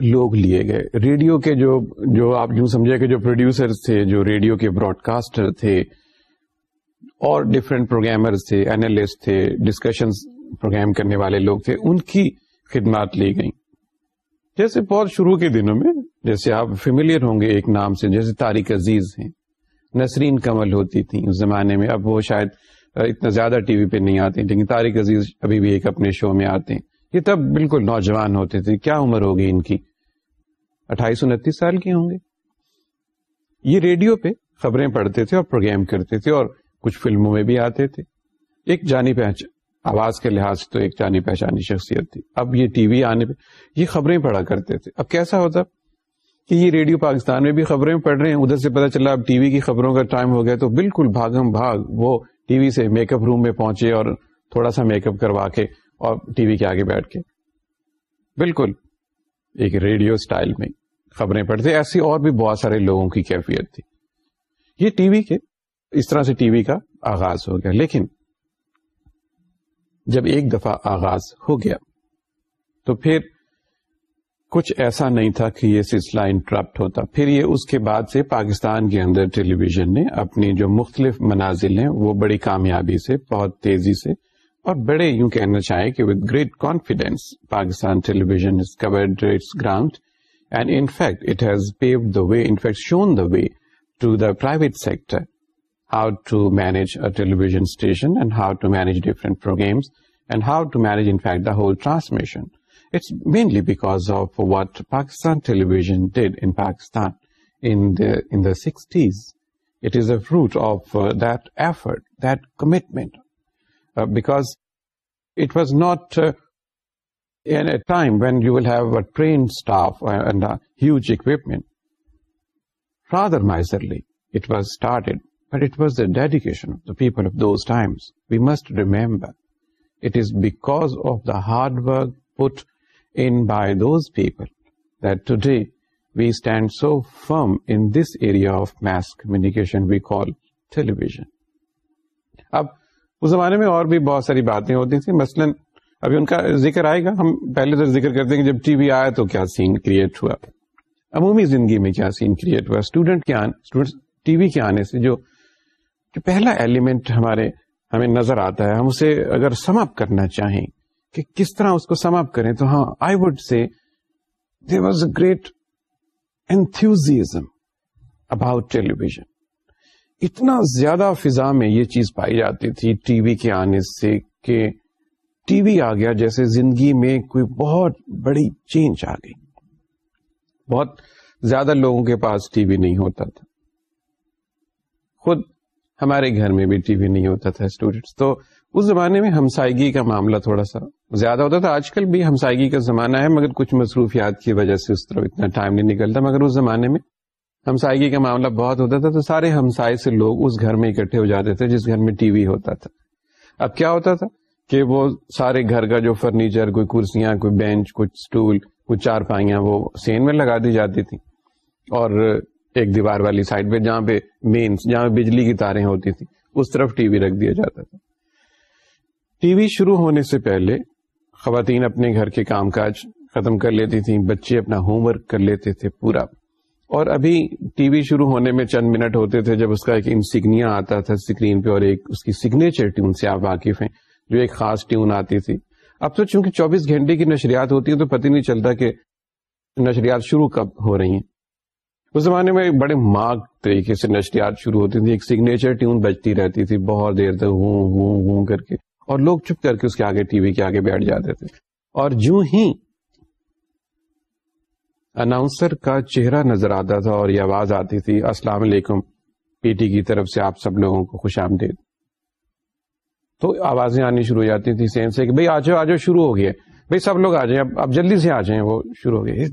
لوگ لیے گئے ریڈیو کے جو جو آپ یوں سمجھے کہ جو پروڈیوسر تھے جو ریڈیو کے براڈ کاسٹر تھے اور ڈفرینٹ پروگرامر تھے اینالسٹ تھے ڈسکشن پروگرام کرنے والے لوگ تھے ان کی خدمات لی گئیں جیسے بہت شروع کے دنوں میں جیسے آپ فیملیئر ہوں گے ایک نام سے جیسے تاریخ عزیز ہیں نسرین کمل ہوتی تھی اس زمانے میں اب وہ شاید اتنا زیادہ ٹی وی پہ نہیں آتے لیکن تاریخ عزیز ابھی بھی ایک اپنے شو میں آتے ہیں یہ تب بالکل نوجوان ہوتے تھے کیا عمر ہوگی ان کی اٹھائیس انتیس سال کی ہوں گے یہ ریڈیو پہ خبریں پڑھتے تھے اور پروگرام کرتے تھے اور کچھ فلموں میں بھی آتے تھے ایک جانی آواز کے لحاظ سے تو ایک جانی پہچانی شخصیت تھی اب یہ ٹی وی آنے پہ یہ خبریں پڑھا کرتے تھے اب کیسا ہوتا کہ یہ ریڈیو پاکستان میں بھی خبریں پڑھ رہے ہیں ادھر سے پتا چلا اب ٹی وی کی خبروں کا ٹائم ہو گیا تو بالکل بھاگم بھاگ وہ ٹی وی سے میک اپ روم میں پہنچے اور تھوڑا سا میک اپ کروا کے اور ٹی وی کے آگے بیٹھ کے بالکل ایک ریڈیو اسٹائل میں خبریں پڑھتے ایسی اور بھی بہت سارے لوگوں کی کیفیت تھی یہ ٹی وی کے اس طرح سے ٹی وی کا آغاز ہو گیا لیکن جب ایک دفعہ آغاز ہو گیا تو پھر کچھ ایسا نہیں تھا کہ یہ سلسلہ انٹرپٹ ہوتا پھر یہ اس کے بعد سے پاکستان کے اندر ٹیلی ویژن نے اپنی جو مختلف منازل ہیں وہ بڑی کامیابی سے بہت تیزی سے اور بڑے یوں کہنا چاہیں کہ with great confidence Pakistan television is core ground and in fact it has paved the way fact shown the way to the private sector how to manage a vision station and how to manage different programs and how to manage in fact the whole transmission it's mainly because of what Pakistan television did in Pakistan sixties it is a fruit of that effort that commitment because not N A when you will must remember it is because of the hard work in by those people that day we stand so from this area of mass call television اب اس زمانے میں اور بھی بہت ساری باتیں ہوتی تھیں مثلا ابھی ان کا ذکر آئے گا ہم پہلے تو ذکر کرتے ہیں کہ جب ٹی وی آیا تو کیا سین کریٹ ہوا عمومی زندگی میں کیا سین کریٹ ہوا اسٹوڈنٹ کے ٹی وی کے آنے سے جو پہلا ایلیمنٹ ہمارے ہمیں نظر آتا ہے ہم اسے اگر سماپ کرنا چاہیں کہ کس طرح اس کو سماپ کریں تو ہاں I would say there was a great enthusiasm about television اتنا زیادہ فضا میں یہ چیز پائی جاتی تھی ٹی وی کے آنے سے کہ ٹی وی آ گیا جیسے زندگی میں کوئی بہت بڑی چینج آ گئی بہت زیادہ لوگوں کے پاس ٹی وی نہیں ہوتا تھا خود ہمارے گھر میں بھی ٹی وی نہیں ہوتا تھا اسٹوڈینٹس تو اس زمانے میں ہمسائیگی کا معاملہ تھوڑا سا زیادہ ہوتا تھا آج کل بھی ہمسائیگی کا زمانہ ہے مگر کچھ مصروفیات کی وجہ سے اس طرح اتنا ٹائم نہیں نکلتا مگر اس زمانے میں ہمسائگی کا معاملہ بہت ہوتا تھا تو سارے ہمسائے سے لوگ اس گھر میں اکٹھے ہو جاتے تھے جس گھر میں ٹی وی ہوتا تھا اب کیا ہوتا تھا کہ وہ سارے گھر کا جو فرنیچر کوئی کرسیاں کوئی بینچ کچھ اسٹول چار پائیاں وہ سین میں لگا دی جاتی تھی اور ایک دیوار والی سائڈ پہ جہاں پہ مینس جہاں پہ بجلی کی تارے ہوتی تھی اس طرف ٹی وی رکھ دیا جاتا تھا ٹی وی شروع ہونے سے پہلے خواتین اپنے گھر کے کام کاج ختم کر لیتی تھیں بچے اپنا ہوم ورک کر لیتے تھے پورا اور ابھی ٹی وی شروع ہونے میں چند منٹ ہوتے تھے جب اس کا ایک انسگنیا آتا تھا اسکرین پہ اور ایک اس کی سگنیچر ٹیون سے آپ واقف ہیں جو ایک خاص ٹیون آتی تھی اب تو چونکہ چوبیس گھنٹے کی نشریات ہوتی ہیں تو پتہ نہیں چلتا کہ نشریات شروع کب ہو رہی ہیں اس زمانے میں بڑے مارک طریقے سے نشریات شروع ہوتی تھی ایک سگنیچر ٹیون بجتی رہتی تھی بہت دیر تک ہوں ہوں ہوں کر کے اور لوگ چپ کر کے اس کے آگے ٹی وی کے آگے بیٹھ جاتے تھے اور جوں ہی اناؤنسر کا چہرہ نظر آتا تھا اور یہ آواز آتی تھی السلام علیکم پی ٹی کی طرف سے آپ سب لوگوں کو خوش آمدید تو آوازیں آنی شروع ہو جاتی تھی سین سے کہ بھائی آ آ جاؤ جاؤ شروع ہو گیا بھائی سب لوگ آ جائیں اب اب جلدی سے آ جائیں وہ شروع ہو گئے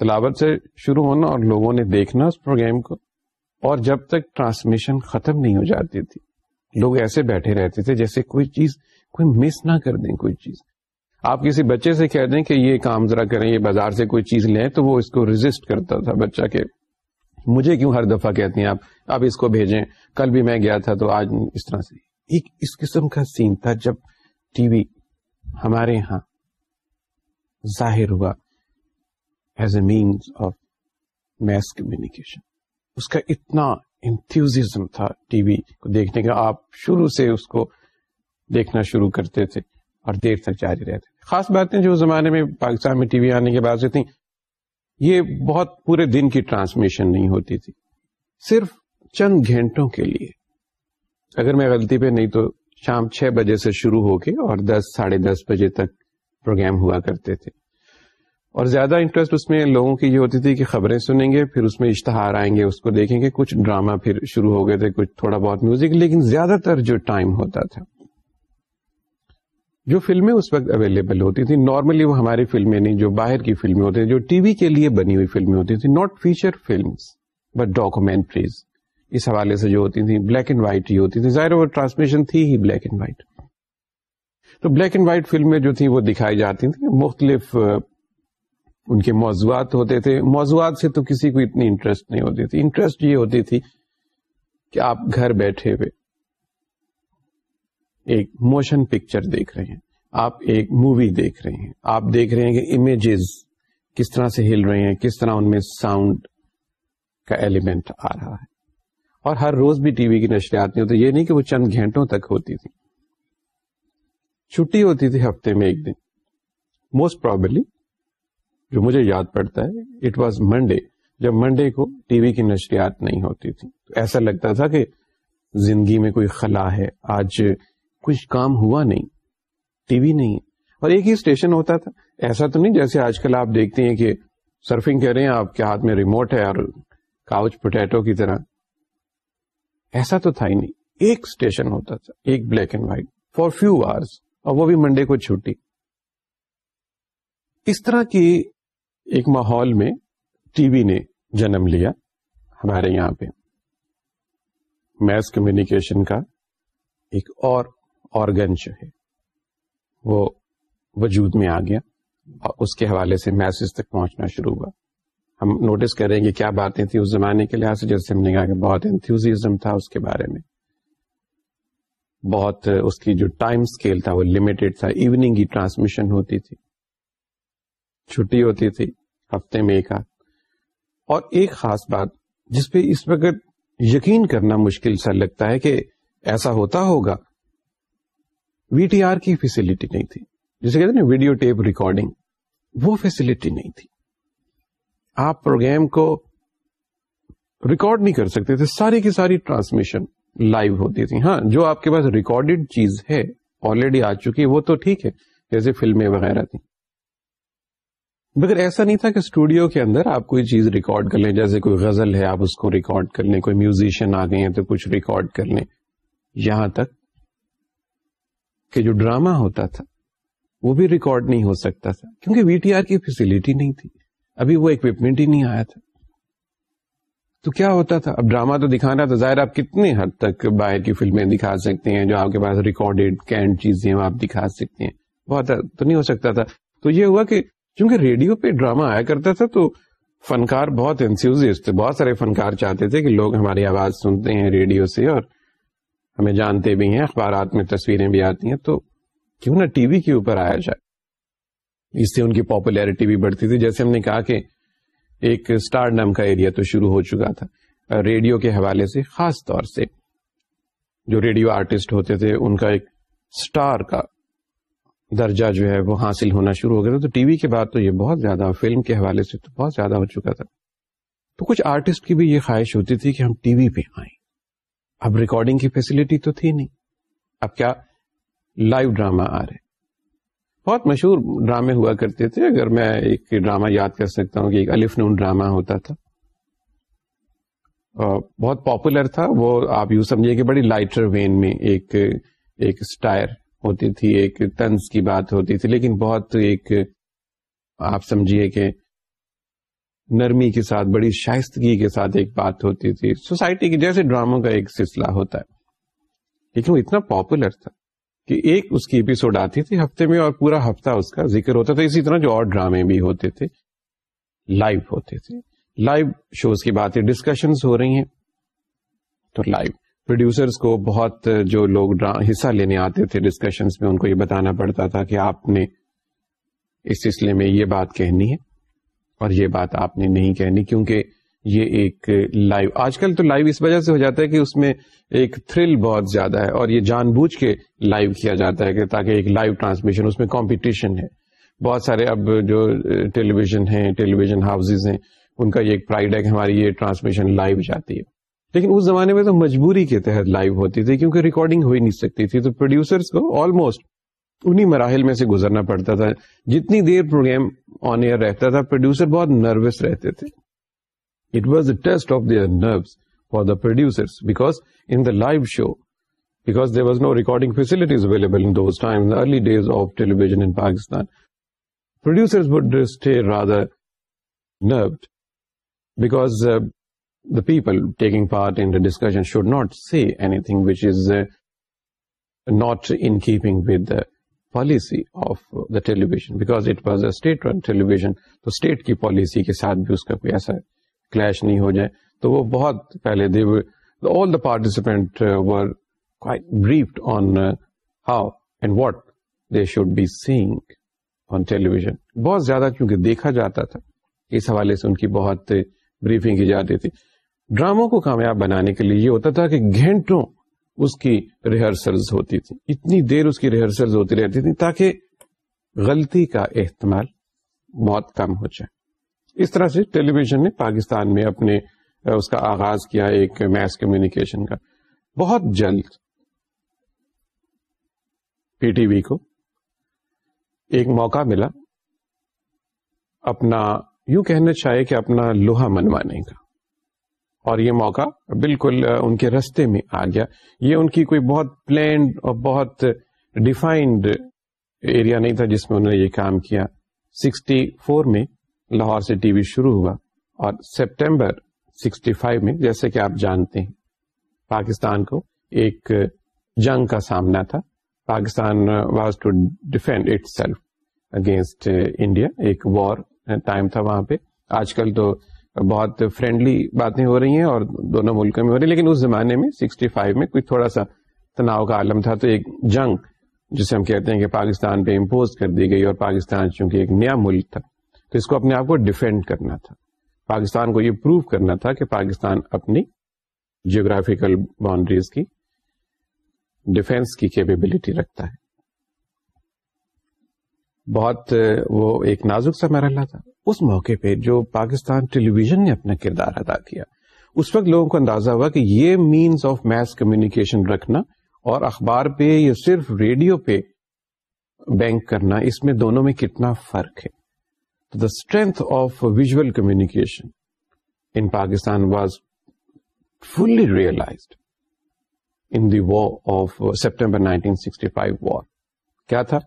تلاوت سے شروع ہونا اور لوگوں نے دیکھنا اس پروگرام کو اور جب تک ٹرانسمیشن ختم نہیں ہو جاتی تھی لوگ ایسے بیٹھے رہتے تھے جیسے کوئی چیز کوئی مس نہ کر دیں کوئی چیز آپ کسی بچے سے کہہ دیں کہ یہ کام ذرا کریں یہ بازار سے کوئی چیز لیں تو وہ اس کو ریزسٹ کرتا تھا بچہ مجھے کیوں ہر دفعہ کہتے ہیں آپ اب اس کو بھیجیں کل بھی میں گیا تھا تو آج اس طرح سے ایک اس قسم کا سین تھا جب ٹی وی ہمارے ہاں ظاہر ہوا as a means of mass communication اس کا اتنا انتوزم تھا ٹی وی کو دیکھنے کا آپ شروع سے اس کو دیکھنا شروع کرتے تھے اور دیر تک جاری رہتے ہیں خاص باتیں جو زمانے میں پاکستان میں ٹی وی آنے کے سے تھیں یہ بہت پورے دن کی ٹرانسمیشن نہیں ہوتی تھی صرف چند گھنٹوں کے لیے اگر میں غلطی پہ نہیں تو شام چھ بجے سے شروع ہو کے اور دس ساڑھے دس بجے تک پروگرام ہوا کرتے تھے اور زیادہ انٹرسٹ اس میں لوگوں کی یہ ہوتی تھی کہ خبریں سنیں گے پھر اس میں اشتہار آئیں گے اس کو دیکھیں گے کچھ ڈرامہ پھر شروع ہو گئے تھے کچھ تھوڑا بہت میوزک لیکن زیادہ تر جو ٹائم ہوتا تھا جو فلمیں اس وقت اویلیبل ہوتی تھیں نارملی وہ ہماری فلمیں نہیں جو باہر کی فلمیں ہوتی ہیں جو ٹی وی کے لیے بنی ہوئی فلمیں ہوتی تھیں ناٹ فیچر فلم اس حوالے سے جو ہوتی تھیں بلیک اینڈ وائٹ ہی ہوتی تھی ظاہر وہ ٹرانسمیشن تھی ہی بلیک اینڈ وائٹ تو بلیک اینڈ وائٹ فلمیں جو تھیں وہ دکھائی جاتی تھیں مختلف ان کے موضوعات ہوتے تھے موضوعات سے تو کسی کو اتنی انٹرسٹ نہیں ہوتی تھی انٹرسٹ یہ ہوتی تھی کہ آپ گھر بیٹھے ہوئے ایک موشن پکچر دیکھ رہے ہیں آپ ایک مووی دیکھ رہے ہیں آپ دیکھ رہے ہیں کہ امیجز کس طرح سے ہل رہے ہیں کس طرح ان میں ساؤنڈ کا ایلیمنٹ آ رہا ہے اور ہر روز بھی ٹی وی کی نشریات نہیں ہوتی یہ نہیں کہ وہ چند گھنٹوں تک ہوتی تھی چھٹی ہوتی تھی ہفتے میں ایک دن موسٹ پرابلی جو مجھے یاد پڑتا ہے اٹ واز منڈے جب منڈے کو ٹی وی کی نشریات نہیں ہوتی تھی تو ایسا لگتا تھا کہ زندگی میں کوئی خلا ہے آج کچھ کام ہوا نہیں ٹی وی نہیں ہے اور ایک ہی اسٹیشن ہوتا تھا ایسا تو نہیں جیسے آج کل آپ دیکھتے ہیں کہ سرفنگ کر رہے ہیں آپ کے ہاتھ میں ریموٹ ہے اور کاؤچ پوٹیٹو کی طرح ایسا تو تھا ہی نہیں ایک اسٹیشن ہوتا تھا ایک black and white for few hours اور وہ بھی منڈے کو چھٹی اس طرح کی ایک ماحول میں ٹی وی نے جنم لیا ہمارے یہاں پہ میس کمیونیکیشن کا ایک اور آرگن جو ہے وہ وجود میں آ گیا اور اس کے حوالے سے میسج تک پہنچنا شروع ہوا ہم نوٹس کر رہے ہیں کہ کیا باتیں تھیں اس زمانے کے لحاظ سے جیسے ہم نے کہا کہ بہت انتھیوزم تھا اس کے بارے میں بہت اس کی جو ٹائم اسکیل تھا وہ لمیٹڈ تھا ایوننگ کی ٹرانسمیشن ہوتی تھی چھٹی ہوتی تھی ہفتے میں ایک آدھ اور ایک خاص بات جس پہ اس وقت یقین کرنا مشکل سا لگتا ہے کہ ایسا ہوتا ہوگا وی ٹی آر کی فیسلٹی نہیں تھی جسے کہتے ہیں ویڈیو ٹیپ ریکارڈنگ وہ فیسلٹی نہیں تھی آپ پروگرام کو ریکارڈ نہیں کر سکتے تھے ساری کی ساری ٹرانسمیشن لائیو ہوتی تھی ہاں جو آپ کے پاس ریکارڈیڈ چیز ہے آلریڈی آ چکی وہ تو ٹھیک ہے جیسے فلمیں وغیرہ تھیں مگر ایسا نہیں تھا کہ اسٹوڈیو کے اندر آپ کوئی چیز ریکارڈ کر لیں جیسے کوئی غزل ہے آپ اس کو ریکارڈ کر لیں کوئی میوزیشین آ گئے ہیں تو کچھ ریکارڈ کر لیں یہاں تک کہ جو ڈرامہ ہوتا تھا وہ بھی ریکارڈ نہیں ہو سکتا تھا کیونکہ وی ٹی آر کی فیسلٹی نہیں تھی ابھی وہ اکوپمنٹ ہی نہیں آیا تھا تو کیا ہوتا تھا اب ڈرامہ تو دکھانا تو ظاہر آپ کتنے حد تک باہر کی فلمیں دکھا سکتے ہیں جو آپ کے پاس ریکارڈیڈ کینڈ چیزیں آپ دکھا سکتے ہیں بہت تو نہیں ہو سکتا تھا تو یہ ہوا کہ چونکہ ریڈیو پہ ڈرامہ آیا کرتا تھا تو فنکار بہت تھے بہت سارے فنکار چاہتے تھے کہ لوگ ہماری آواز سنتے ہیں ریڈیو سے اور ہمیں جانتے بھی ہیں اخبارات میں تصویریں بھی آتی ہیں تو کیوں نہ ٹی وی کے اوپر آیا جائے اس سے ان کی پاپولیرٹی بھی بڑھتی تھی جیسے ہم نے کہا کہ ایک اسٹار نام کا ایریا تو شروع ہو چکا تھا ریڈیو کے حوالے سے خاص طور سے جو ریڈیو آرٹسٹ ہوتے تھے ان کا ایک اسٹار کا درجہ جو ہے وہ حاصل ہونا شروع ہو گیا تھا تو ٹی وی کے بعد تو یہ بہت زیادہ فلم کے حوالے سے تو بہت زیادہ ہو چکا تھا تو کچھ آرٹسٹ کی بھی یہ خواہش ہوتی تھی کہ ہم ٹی وی پہ آئیں اب ریکارڈنگ کی فیسلٹی تو تھی نہیں اب کیا رہے ڈراما مشہور ڈرامے ہوا کرتے تھے اگر میں ایک ڈرامہ یاد کر سکتا ہوں کہ ایک الف نون ڈرامہ ہوتا تھا بہت پاپولر تھا وہ آپ یوں سمجھیے کہ بڑی لائٹر وین میں ایک ایک اسٹائر ہوتی تھی ایک تنس کی بات ہوتی تھی لیکن بہت ایک آپ سمجھیے کہ نرمی کے ساتھ بڑی شائستگی کے ساتھ ایک بات ہوتی تھی سوسائٹی کے جیسے ڈراموں کا ایک سلسلہ ہوتا ہے لیکن وہ اتنا پاپولر تھا کہ ایک اس کی اپیسوڈ آتی تھی ہفتے میں اور پورا ہفتہ اس کا ذکر ہوتا تھا اسی طرح جو اور ڈرامے بھی ہوتے تھے لائیو ہوتے تھے لائیو شوز کی باتیں ڈسکشن ہو رہی ہیں تو لائیو پروڈیوسرس کو بہت جو لوگ حصہ لینے آتے تھے ڈسکشن میں ان کو یہ بتانا پڑتا تھا کہ آپ نے اس سلسلے میں یہ بات کہنی ہے اور یہ بات آپ نے نہیں کہنی کیونکہ یہ ایک لائیو آج کل تو لائیو اس وجہ سے ہو جاتا ہے کہ اس میں ایک تھرل بہت زیادہ ہے اور یہ جان بوجھ کے لائیو کیا جاتا ہے کہ تاکہ ایک لائیو ٹرانسمیشن اس میں کمپٹیشن ہے بہت سارے اب جو ٹیلی ویژن ہیں ٹیلی ویژن ہاؤز ہیں ان کا یہ ایک پرائڈ ہے کہ ہماری یہ ٹرانسمیشن لائیو جاتی ہے لیکن اس زمانے میں تو مجبوری کے تحت لائیو ہوتی تھی کیونکہ ریکارڈنگ ہو ہی نہیں سکتی تھی تو پروڈیوسرس کو آلموسٹ انہی مراحل میں سے گزرنا پڑتا تھا جتنی دیر پروگرام آن ایئر رہتا تھا پروڈیوسر بہت نروس رہتے تھے it was the test of their nervous for the producer because in the live show because there was no recording facilities available in those time early days of television in Pakistan producer would stay rather nerved because the people taking part in the discussion should not see anything which is not in keeping with policy of the television because it was a state run television تو state کی policy کے ساتھ بھی اس کا کوئی ایسا clash نہیں ہو جائے تو وہ بہت پہلے they all the participant were briefed on how and what they should be saying on television بہت زیادہ کیونکہ دیکھا جاتا تھا اس حوالے سے ان کی بہت بریفنگ کی جاتی تھی ڈراموں کو کامیاب بنانے کے لیے یہ ہوتا تھا کہ گھنٹوں اس کی ریہرسلز ہوتی تھی اتنی دیر اس کی ریہرسلز ہوتی رہتی تھی تاکہ غلطی کا احتمال بہت کم ہو جائے اس طرح سے ٹیلی ویژن نے پاکستان میں اپنے اس کا آغاز کیا ایک میس کمیونیکیشن کا بہت جلد پی ٹی وی کو ایک موقع ملا اپنا یوں کہنا چاہے کہ اپنا لوہا منوانے کا اور یہ موقع بالکل ان کے رستے میں آ گیا یہ ان کی کوئی بہت پلینڈ اور بہت ڈیفائنڈ ایریا نہیں تھا جس میں انہوں نے یہ کام کیا سکسٹی فور میں لاہور سے ٹی وی شروع ہوا اور سپٹمبر سکسٹی فائیو میں جیسے کہ آپ جانتے ہیں پاکستان کو ایک جنگ کا سامنا تھا Pakistan was to defend itself against India ایک وار ٹائم تھا وہاں پہ آج کل تو بہت فرینڈلی باتیں ہو رہی ہیں اور دونوں ملکوں میں ہو رہی ہیں لیکن اس زمانے میں سکسٹی فائیو میں کوئی تھوڑا سا تناؤ کا عالم تھا تو ایک جنگ جسے ہم کہتے ہیں کہ پاکستان پہ امپوز کر دی گئی اور پاکستان چونکہ ایک نیا ملک تھا تو اس کو اپنے آپ کو ڈیفینڈ کرنا تھا پاکستان کو یہ پروو کرنا تھا کہ پاکستان اپنی جیوگرافیکل باؤنڈریز کی ڈیفینس کی کیپیبلٹی رکھتا ہے بہت وہ ایک نازک سا مرحلہ تھا اس موقع پہ جو پاکستان ٹیلی ویژن نے اپنا کردار ادا کیا اس وقت لوگوں کو اندازہ ہوا کہ یہ مینز آف میس کمیونیکیشن رکھنا اور اخبار پہ یا صرف ریڈیو پہ بینک کرنا اس میں دونوں میں کتنا فرق ہے تو the strength of visual communication in Pakistan was fully realised in the war of September nineteen sixty five war کیا تھا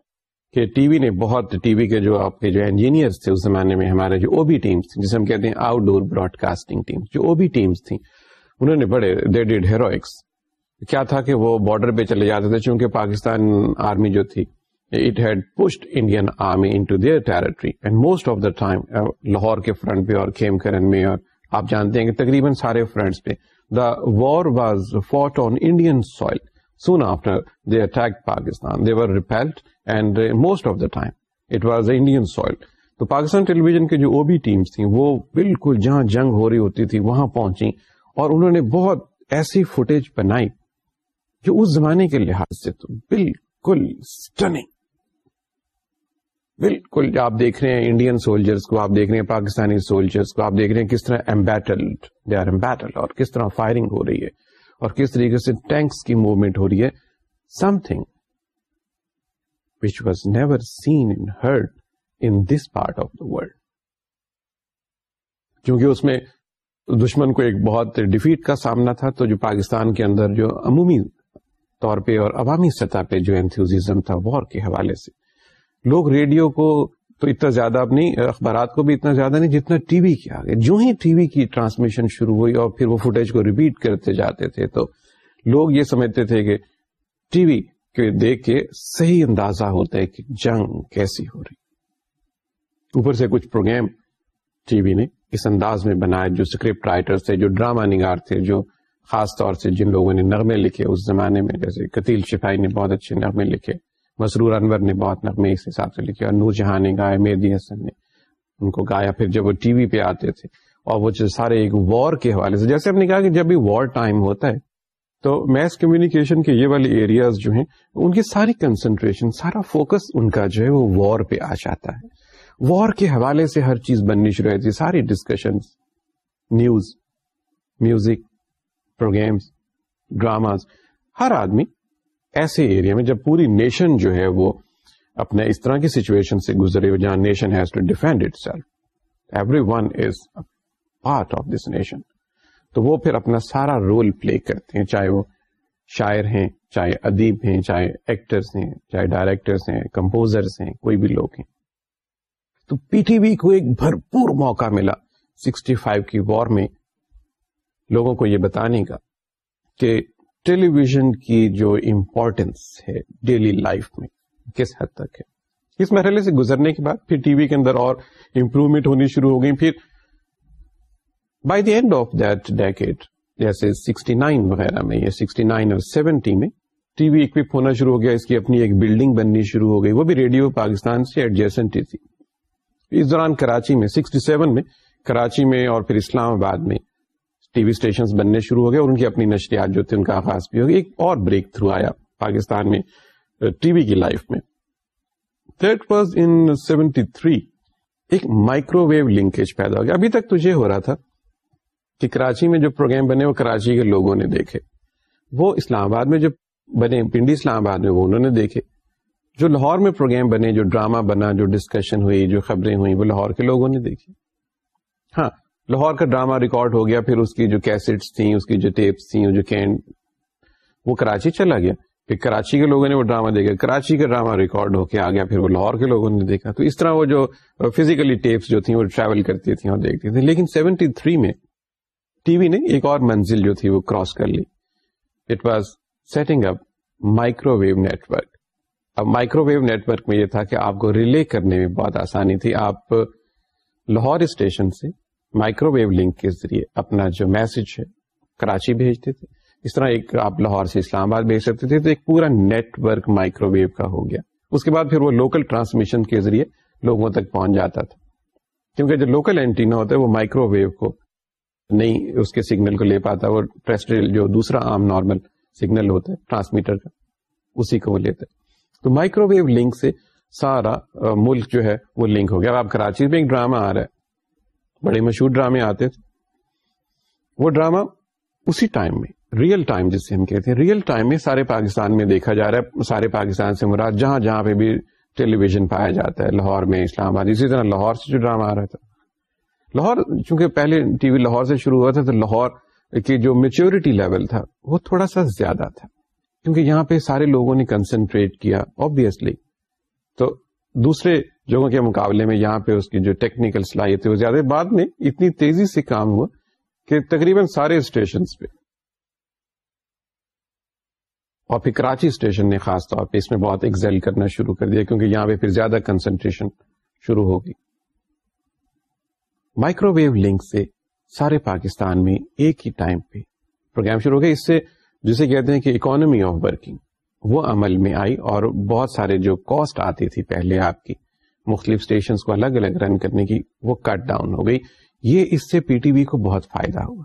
کہ ٹی وی نے بہت ٹی وی کے جو آپ کے جو انجینئرس تھے اس زمانے میں ہمارے جو او بی ٹیمس تھیں جسے ہم کہتے ہیں outdoor broadcasting team جو او بی ٹیمس تھیں انہوں نے بڑے دے ڈیڈ ہیروکس کیا تھا کہ وہ بارڈر پہ چلے جاتے تھے چونکہ پاکستان آرمی جو تھی it had post Indian army into their territory and most of the time Lahore کے فرنٹ پہ اور کھیم کرن میں اور آپ جانتے ہیں کہ تقریباً سارے فرنٹس پہ the war was fought on Indian soil soon after they attack Pakistan they were repelled and most of the time it was a Indian soil تو پاکستان ٹیلی ویژن کے جو او بی ٹیمس تھیں وہ بالکل جہاں جنگ ہو رہی ہوتی تھی وہاں پہنچی اور انہوں نے بہت ایسی فوٹیج بنائی جو اس زمانے کے لحاظ سے تو بالکل بالکل آپ دیکھ رہے ہیں انڈین سولجرس کو آپ دیکھ رہے ہیں پاکستانی سولجرس کو آپ دیکھ رہے ہیں کس طرح امبیٹلڈ دے آر امبیٹل اور کس طرح فائرنگ ہو رہی ہے اور کس طریقے سے ٹینکس کی موومنٹ ہو رہی ہے something which was never seen and heard in this part of the world. کیونکہ اس میں دشمن کو ایک بہت ڈیفیٹ کا سامنا تھا تو جو پاکستان کے اندر جو عمومی طور پہ اور عوامی سطح پہ جو انتھیوزم تھا وار کے حوالے سے لوگ ریڈیو کو تو اتنا زیادہ اب نہیں اخبارات کو بھی اتنا زیادہ نہیں جتنا ٹی وی کے آگے جو ہی ٹی وی کی ٹرانسمیشن شروع ہوئی اور پھر وہ فوٹیج کو ریپیٹ کرتے جاتے تھے تو لوگ یہ سمجھتے تھے کہ ٹی وی دیکھ کے صحیح اندازہ ہوتا ہے کہ جنگ کیسی ہو رہی اوپر سے کچھ پروگرام ٹی وی نے اس انداز میں بنایا جو اسکرپٹ رائٹر تھے جو ڈرامہ نگار تھے جو خاص طور سے جن لوگوں نے نغمے لکھے اس زمانے میں جیسے کتیل شفائی نے بہت اچھے نغمے لکھے مسرور انور نے بہت نغمے اس حساب سے لکھے اور نور جہاں نے گائے میردی حسن نے ان کو گایا پھر جب وہ ٹی وی پہ آتے تھے اور وہ سارے ایک وار کے حوالے سے جیسے ہم نے کہا کہ جب بھی وار ٹائم ہوتا ہے تو میس کمیونیکیشن کے یہ والے ایریاز جو ہیں ان کی ساری کنسنٹریشن سارا فوکس ان کا جو ہے وہ وار پہ آ جاتا ہے وار کے حوالے سے ہر چیز بننی شروع ہوتی ہے ساری discussion news music programmes dramas ہر آدمی ایسے ایریا میں جب پوری نیشن جو ہے وہ اپنے اس طرح کی سچویشن سے گزرے جہاں nation has to defend itself everyone is part of this nation تو وہ پھر اپنا سارا رول پلے کرتے ہیں چاہے ادیب ہیں چاہے ایکٹرس ہیں چاہے ڈائریکٹرس ہیں کمپوزرس ہیں کوئی بھی لوگ ہیں تو پی ٹی وی کو ایک بھرپور موقع ملا سکسٹی فائیو کی وار میں لوگوں کو یہ بتانے کا کہ ٹیلی ویژن کی جو امپورٹینس ہے ڈیلی لائف میں کس حد تک ہے اس مرحلے سے گزرنے کے بعد پھر ٹی وی کے اندر اور امپروومنٹ ہونی شروع ہو گئی پھر by the end of that decade جیسے سکسٹی نائن وغیرہ میں یا اور میں ٹی وی اکوپ ہونا شروع ہو گیا اس کی اپنی ایک بلڈنگ بننی شروع ہو گئی وہ بھی ریڈیو پاکستان سے تھی اس دوران کراچی میں سکسٹی سیون میں کراچی میں اور پھر اسلام آباد میں ٹی وی اسٹیشن بننے شروع ہو گئے اور ان کی اپنی نشریات جو تھے ان کا آغاز بھی ہو گیا ایک اور بریک تھرو آیا پاکستان میں ٹی وی کی لائف میں تھرڈ پرس ان سیونٹی تھری ایک مائکرو ویو لنکیج پیدا ہو گیا ابھی تک تو یہ ہو رہا تھا کہ کراچی میں جو پروگرام بنے وہ کراچی کے لوگوں نے دیکھے وہ اسلام آباد میں جو بنے پنڈی اسلام آباد میں وہ انہوں نے دیکھے جو لاہور میں پروگرام بنے جو ڈراما بنا جو ڈسکشن ہوئی جو خبریں ہوئی وہ لاہور کے لوگوں نے دیکھی ہاں لاہور کا ڈراما ریکارڈ ہو گیا پھر اس کی جو کیسٹس تھیں اس کی جو ٹیپس تھیں جو کینڈ وہ کراچی چلا گیا پھر کراچی کے لوگوں نے وہ ڈرامہ دیکھا کراچی کا ڈرامہ ریکارڈ ہو کے آ گیا پھر وہ لاہور کے لوگوں نے دیکھا تو اس طرح وہ جو فزیکلی ٹیپس جو تھیں وہ ٹریول کرتی تھیں اور دیکھتی تھیں لیکن سیونٹی میں ٹی وی نے ایک اور منزل جو تھی وہ کراس کر لی it was setting up microwave network اب مائکرو ویو نیٹورک میں یہ تھا کہ آپ کو ریلے کرنے میں بہت آسانی تھی آپ لاہور اسٹیشن سے مائکرو ویو لنک کے ذریعے اپنا جو میسج ہے کراچی بھیجتے تھے اس طرح ایک آپ لاہور سے اسلام آباد بھیج سکتے تھے تو ایک پورا نیٹورک مائکرو ویو کا ہو گیا اس کے بعد پھر وہ لوکل ٹرانسمیشن کے ذریعے لوگوں تک پہنچ جاتا تھا کیونکہ جو لوکل اینٹینا ہوتا ہے وہ مائکرو ویو کو نہیں اس کے سگنل کو لے پاتا وہ ٹریسٹریل جو دوسرا عام نارمل سگنل ہوتا ہے ٹرانسمیٹر کا اسی کو وہ لیتا ہے تو مائکرو ویو لنک سے سارا ملک جو ہے وہ لنک ہو گیا اب آپ کراچی میں ایک ڈرامہ آ رہا ہے بڑے مشہور ڈرامے آتے تھے وہ ڈراما اسی ٹائم میں ریئل ٹائم جسے ہم کہتے ہیں ریئل ٹائم میں سارے پاکستان میں دیکھا جا رہا ہے سارے پاکستان سے مراد جہاں جہاں پہ بھی ٹیلی ویژن پایا جاتا ہے لاہور میں اسلام آباد اسی طرح لاہور سے جو ڈرامہ آ رہا تھا لاہور چونکہ پہلے ٹی وی لاہور سے شروع ہوا تھا تو لاہور کے جو میچیورٹی لیول تھا وہ تھوڑا سا زیادہ تھا کیونکہ یہاں پہ سارے لوگوں نے کنسنٹریٹ کیا آبیسلی تو دوسرے جگہوں کے مقابلے میں یہاں پہ اس کی جو ٹیکنیکل صلاحیت ہے وہ زیادہ بعد میں اتنی تیزی سے کام ہوا کہ تقریباً سارے اسٹیشن پہ اور پھر کراچی اسٹیشن نے خاص طور پہ اس میں بہت ایکزل کرنا شروع کر دیا کیونکہ یہاں پہ پھر زیادہ کنسنٹریشن شروع ہوگی مائکرو ویو لنک سے سارے پاکستان میں ایک ہی ٹائم پہ پروگرام شروع ہو گئے اس سے جسے کہتے ہیں کہ اکانومی آف ورکنگ وہ عمل میں آئی اور بہت سارے جو کاسٹ آتی تھی پہلے آپ کی مختلف اسٹیشن کو الگ الگ رن کرنے کی وہ کٹ ڈاؤن ہو گئی یہ اس سے پی ٹی وی کو بہت فائدہ ہوا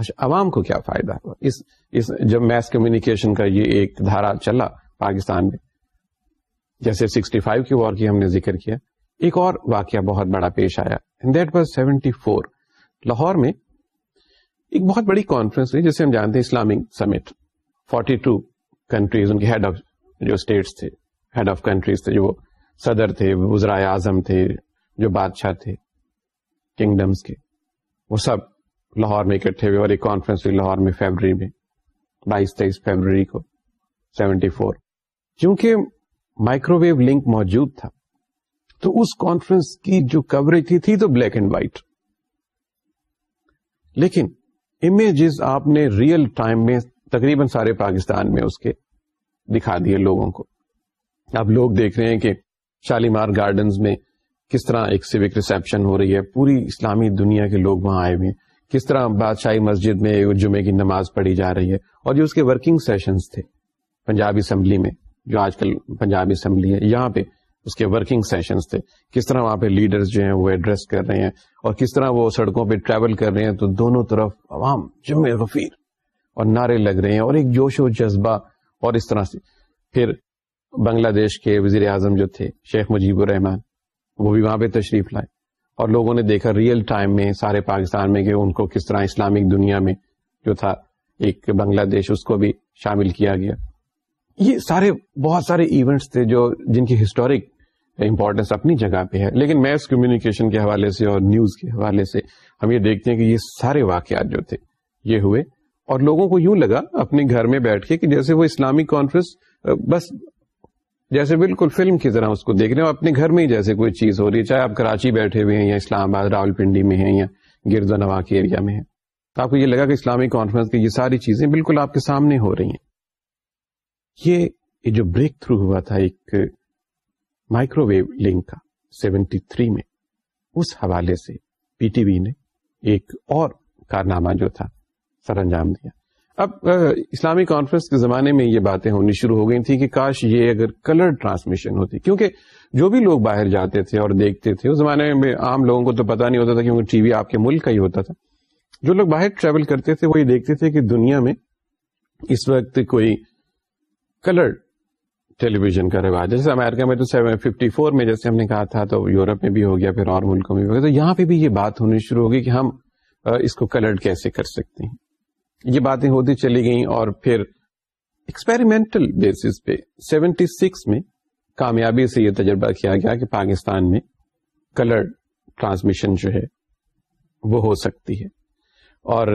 اچھا عوام کو کیا فائدہ ہوا اس جب میس کمیونیکیشن کا یہ ایک دھارا چلا پاکستان میں جیسے سکسٹی فائیو کی وار کی ہم نے ذکر کیا ایک اور واقعہ بہت بڑا پیش آیا فور لاہور میں ایک بہت بڑی کانفرنس ہوئی جسے ہم جانتے ہیں Islamic summit forty two countries ان کے ہیڈ آف جو اسٹیٹس تھے ہیڈ آف کنٹریز تھے جو صدر تھے وزرائے اعظم تھے جو بادشاہ تھے کنگڈمس کے وہ سب لاہور میں اکٹھے ہوئے اور ایک کانفرنس ہوئی لاہور میں فیبرری میں بائیس تیئیس فیبرری کو سیونٹی فور چونکہ مائکرو ویو لنک موجود تھا تو اس کانفرنس کی جو کوریج تھی تھی تو بلیک اینڈ وائٹ لیکن امیجز آپ نے ریئل ٹائم میں تقریباً سارے پاکستان میں اس کے دکھا دیے لوگوں کو اب لوگ دیکھ رہے ہیں کہ شالیمار گارڈنز میں کس طرح ایک سیوک ریسیپشن ہو رہی ہے پوری اسلامی دنیا کے لوگ وہاں آئے ہوئے ہیں کس طرح بادشاہی مسجد میں جمعے کی نماز پڑھی جا رہی ہے اور جو اس کے ورکنگ سیشنز تھے پنجاب اسمبلی میں جو آج کل پنجاب اسمبلی ہے یہاں پہ اس کے ورکنگ سیشنز تھے کس طرح وہاں پہ لیڈرز جو ہیں وہ ایڈریس کر رہے ہیں اور کس طرح وہ سڑکوں پہ ٹریول کر رہے ہیں تو دونوں طرف عوام جمع وفیر اور نعرے لگ رہے ہیں اور ایک جوش و جذبہ اور اس طرح سے پھر بنگلہ دیش کے وزیر اعظم جو تھے شیخ مجیب الرحمان وہ بھی وہاں پہ تشریف لائے اور لوگوں نے دیکھا ریئل ٹائم میں سارے پاکستان میں کہ ان کو کس طرح اسلامک دنیا میں جو تھا ایک بنگلہ دیش اس کو بھی شامل کیا گیا یہ سارے بہت سارے ایونٹس تھے جو جن کی ہسٹورک امپورٹینس اپنی جگہ پہ ہے لیکن میس کمیونیکیشن کے حوالے سے اور نیوز کے حوالے سے ہم یہ دیکھتے ہیں کہ یہ سارے واقعات جو تھے یہ ہوئے اور لوگوں کو یوں لگا اپنے گھر میں بیٹھ کے کہ جیسے وہ اسلامک کانفرنس بس جیسے بالکل فلم کی طرح اس کو دیکھ رہے ہیں اپنے گھر میں ہی جیسے کوئی چیز ہو رہی ہے چاہے آپ کراچی بیٹھے ہوئے ہیں یا اسلام آباد راول پنڈی میں ہیں یا گردا نوا کے ایریا میں ہیں تو آپ کو یہ لگا کہ اسلامی کانفرنس کی یہ ساری چیزیں بالکل آپ کے سامنے ہو رہی ہیں یہ جو بریک تھرو ہوا تھا ایک مائکرو ویو لنک کا سیونٹی تھری میں اس حوالے سے پی ٹی وی نے ایک اور کارنامہ جو تھا سر انجام دیا اب اسلامی کانفرنس کے زمانے میں یہ باتیں ہونی شروع ہو گئی تھیں کہ کاش یہ اگر کلر ٹرانسمیشن ہوتی کیونکہ جو بھی لوگ باہر جاتے تھے اور دیکھتے تھے اس زمانے میں عام لوگوں کو تو پتا نہیں ہوتا تھا کیونکہ ٹی وی آپ کے ملک کا ہی ہوتا تھا جو لوگ باہر ٹریول کرتے تھے وہ یہ دیکھتے تھے کہ دنیا میں اس وقت کوئی کلرڈ ٹیلی ویژن کا رواج جیسے امریکہ میں تو ففٹی فور میں جیسے ہم نے کہا تھا تو یورپ میں بھی ہو گیا پھر اور ملکوں میں بھی ہو گیا تو یہاں پہ بھی یہ بات ہونی شروع ہوگی کہ ہم اس کو کلرڈ کیسے کر سکتے ہیں یہ باتیں ہوتی چلی گئیں اور پھر ایکسپیریمنٹل بیسس پہ سیونٹی سکس میں کامیابی سے یہ تجربہ کیا گیا کہ پاکستان میں کلرڈ ٹرانسمیشن جو ہے وہ ہو سکتی ہے اور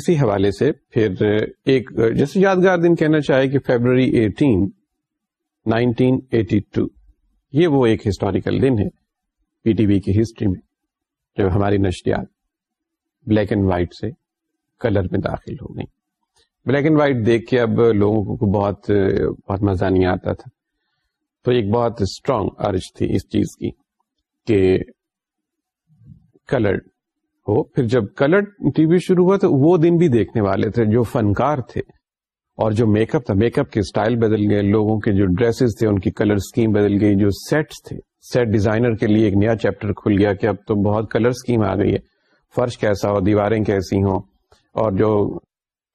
اسی حوالے سے پھر ایک جیسے یادگار دن کہنا چاہے کہ فیبرری ایٹین 1982 یہ وہ ایک ہسٹوریکل دن ہے پی ٹی وی کی ہسٹری میں جب ہماری نشریات بلیک اینڈ وائٹ سے کلر میں داخل ہو گئی بلیک اینڈ وائٹ دیکھ کے اب لوگوں کو بہت بہت مزہ نہیں آتا تھا تو ایک بہت اسٹرانگ عرض تھی اس چیز کی کہ کلرڈ ہو پھر جب کلرڈ ٹی وی شروع ہوا تو وہ دن بھی دیکھنے والے تھے جو فنکار تھے اور جو میک اپ تھا میک اپ کے اسٹائل بدل گئے لوگوں کے جو ڈریسز تھے ان کی کلر بدل گئی جو سیٹس تھے سیٹ ڈیزائنر کے لیے ایک نیا چیپٹر کھل گیا کہ اب تو بہت کلر اسکیم آ گئی ہے فرش کیسا ہو دیواریں کیسی ہوں اور جو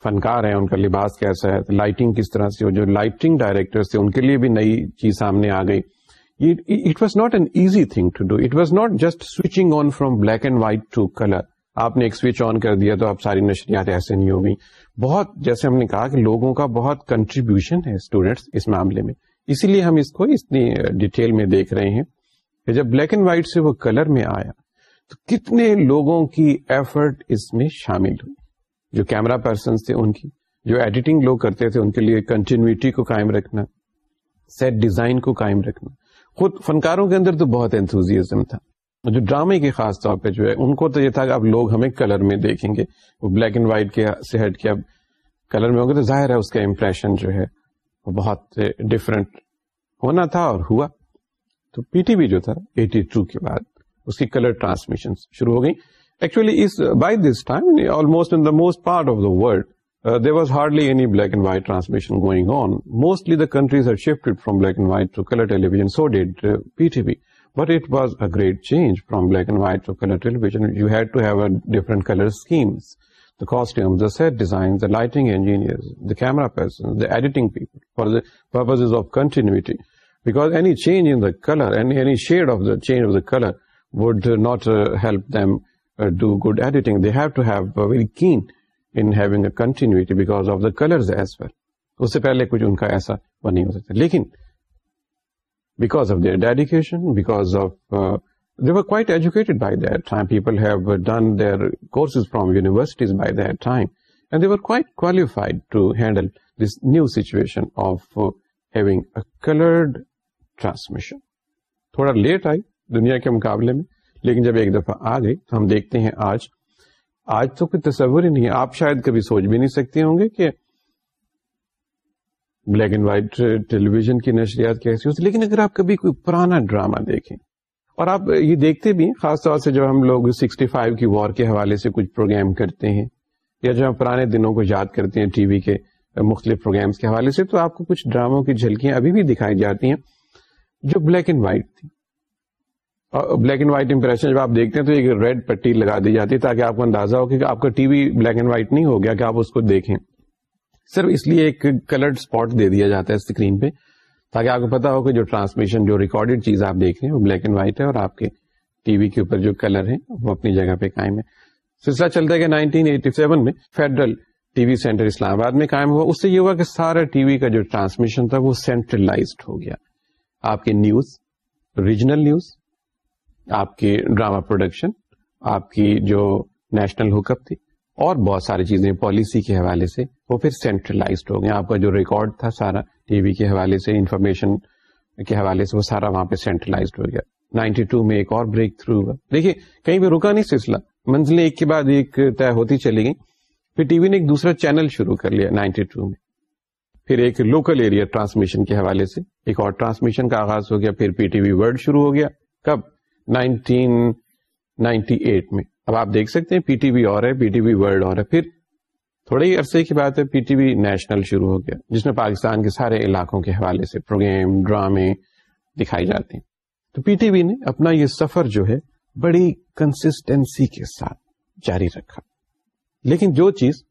فنکار ہیں ان کا لباس کیسا ہے لائٹنگ کس طرح سے ہو جو لائٹنگ ڈائریکٹر تھے ان کے لیے بھی نئی چیز سامنے آ گئی it was not an easy thing to do it was not just switching on from black and white to colour آپ نے ایک سوئچ آن کر دیا تو آپ ساری نشریات ایسے نہیں ہوگی بہت جیسے ہم نے کہا کہ لوگوں کا بہت کنٹریبیوشن ہے اسٹوڈینٹس اس معاملے میں اسی لیے ہم اس کو اتنی ڈیٹیل میں دیکھ رہے ہیں کہ جب بلیک اینڈ وائٹ سے وہ کلر میں آیا تو کتنے لوگوں کی ایفرٹ اس میں شامل ہوئی جو کیمرا پرسن تھے ان کی جو ایڈیٹنگ لوگ کرتے تھے ان کے لیے کنٹینیوٹی کو قائم رکھنا سیٹ ڈیزائن کو قائم رکھنا خود فنکاروں کے اندر تو بہت انتوزیزم تھا جو ڈرامے کے خاص طور پہ جو ہے ان کو تو یہ تھا کہ اب لوگ ہمیں کلر میں دیکھیں گے وہ بلیک اینڈ وائٹ کے سے ہٹ کے اب کلر میں ہوں گے تو ظاہر ہے اس کا امپریشن جو ہے وہ بہت ڈفرینٹ ہونا تھا اور ہوا تو پی ٹی بی جو تھا ایٹی ٹو کے بعد اس کی کلر ٹرانسمیشن شروع ہو گئی actually by this time almost in the most part of the world there was hardly any black and white transmission going on mostly the countries are shift from black and white to colour television so that P T V اس سے پہلے کچھ ان کا ایسا نہیں ہو سکتا لیکن تھوڑا لیٹ آئی دنیا کے مقابلے میں لیکن جب ایک دفعہ آ گئی تو ہم دیکھتے ہیں آج آج تو کوئی تصور ہی نہیں آپ شاید کبھی سوچ بھی نہیں سکتے ہوں گے کہ black and white television کی نشریات کیسی ہوتی لیکن اگر آپ کبھی کوئی پرانا ڈرامہ دیکھیں اور آپ یہ دیکھتے بھی خاص طور سے جب ہم لوگ سکسٹی فائیو کی وار کے حوالے سے کچھ پروگرام کرتے ہیں یا جب ہم پرانے دنوں کو یاد کرتے ہیں ٹی وی کے مختلف پروگرامس کے حوالے سے تو آپ کو کچھ ڈراموں کی جھلکیاں ابھی بھی دکھائی جاتی ہیں جو بلیک اینڈ وائٹ تھی اور بلیک اینڈ وائٹ امپریشن جب آپ دیکھتے ہیں تو ایک ریڈ پٹی لگا دی جاتی ہے تاکہ آپ کو اندازہ ہو کہ آپ کا T V black and white نہیں ہو گیا کہ آپ اس کو دیکھیں صرف اس لیے ایک کلرڈ اسپاٹ دے دیا جاتا ہے اسکرین پہ تاکہ آپ کو پتا ہو کہ جو ٹرانسمیشن جو ریکارڈیڈ چیز آپ دیکھ رہے ہیں وہ بلیک اینڈ وائٹ ہے اور آپ کے ٹی وی کے اوپر جو کلر ہے وہ اپنی جگہ پہ قائم ہے سلسلہ چلتا ہے کہ نائنٹین ایٹی سیون میں federal T V centre Islamabad میں قائم ہوا اس سے یہ ہوا کہ سارا ٹی وی کا جو ٹرانسمیشن تھا وہ سینٹرلائزڈ ہو گیا آپ کے نیوز ریجنل نیوز آپ کے ڈراما پروڈکشن آپ کی جو نیشنل ہک اپ تھی اور بہت ساری چیزیں پالیسی کے حوالے سے وہ پھر سینٹرلائزڈ ہو گئے آپ کا جو ریکارڈ تھا سارا ٹی وی کے حوالے سے انفارمیشن کے حوالے سے وہ سارا وہاں پہ سینٹرلائزڈ ہو گیا نائنٹی ٹو میں ایک اور بریک تھرو ہوا دیکھیے کہیں پہ رکا نہیں سلسلہ منزلیں ایک کے بعد ایک طے ہوتی چلی گئی پھر ٹی وی نے ایک دوسرا چینل شروع کر لیا نائنٹی ٹو میں پھر ایک لوکل ایریا ٹرانسمیشن کے حوالے سے ایک اور ٹرانسمیشن کا آغاز ہو گیا پھر پی ٹی وی ورلڈ شروع ہو گیا کب نائنٹین نائنٹی ایٹ میں اب آپ دیکھ سکتے ہیں پی ٹی وی اور ہے پی ٹی بی ورلڈ اور ہے پھر تھوڑے ہی عرصے کی بات ہے پی ٹی وی نیشنل شروع ہو گیا جس میں پاکستان کے سارے علاقوں کے حوالے سے پروگرام ڈرامے دکھائی ہیں تو پی ٹی وی نے اپنا یہ سفر جو ہے بڑی کنسٹینسی کے ساتھ جاری رکھا لیکن جو چیز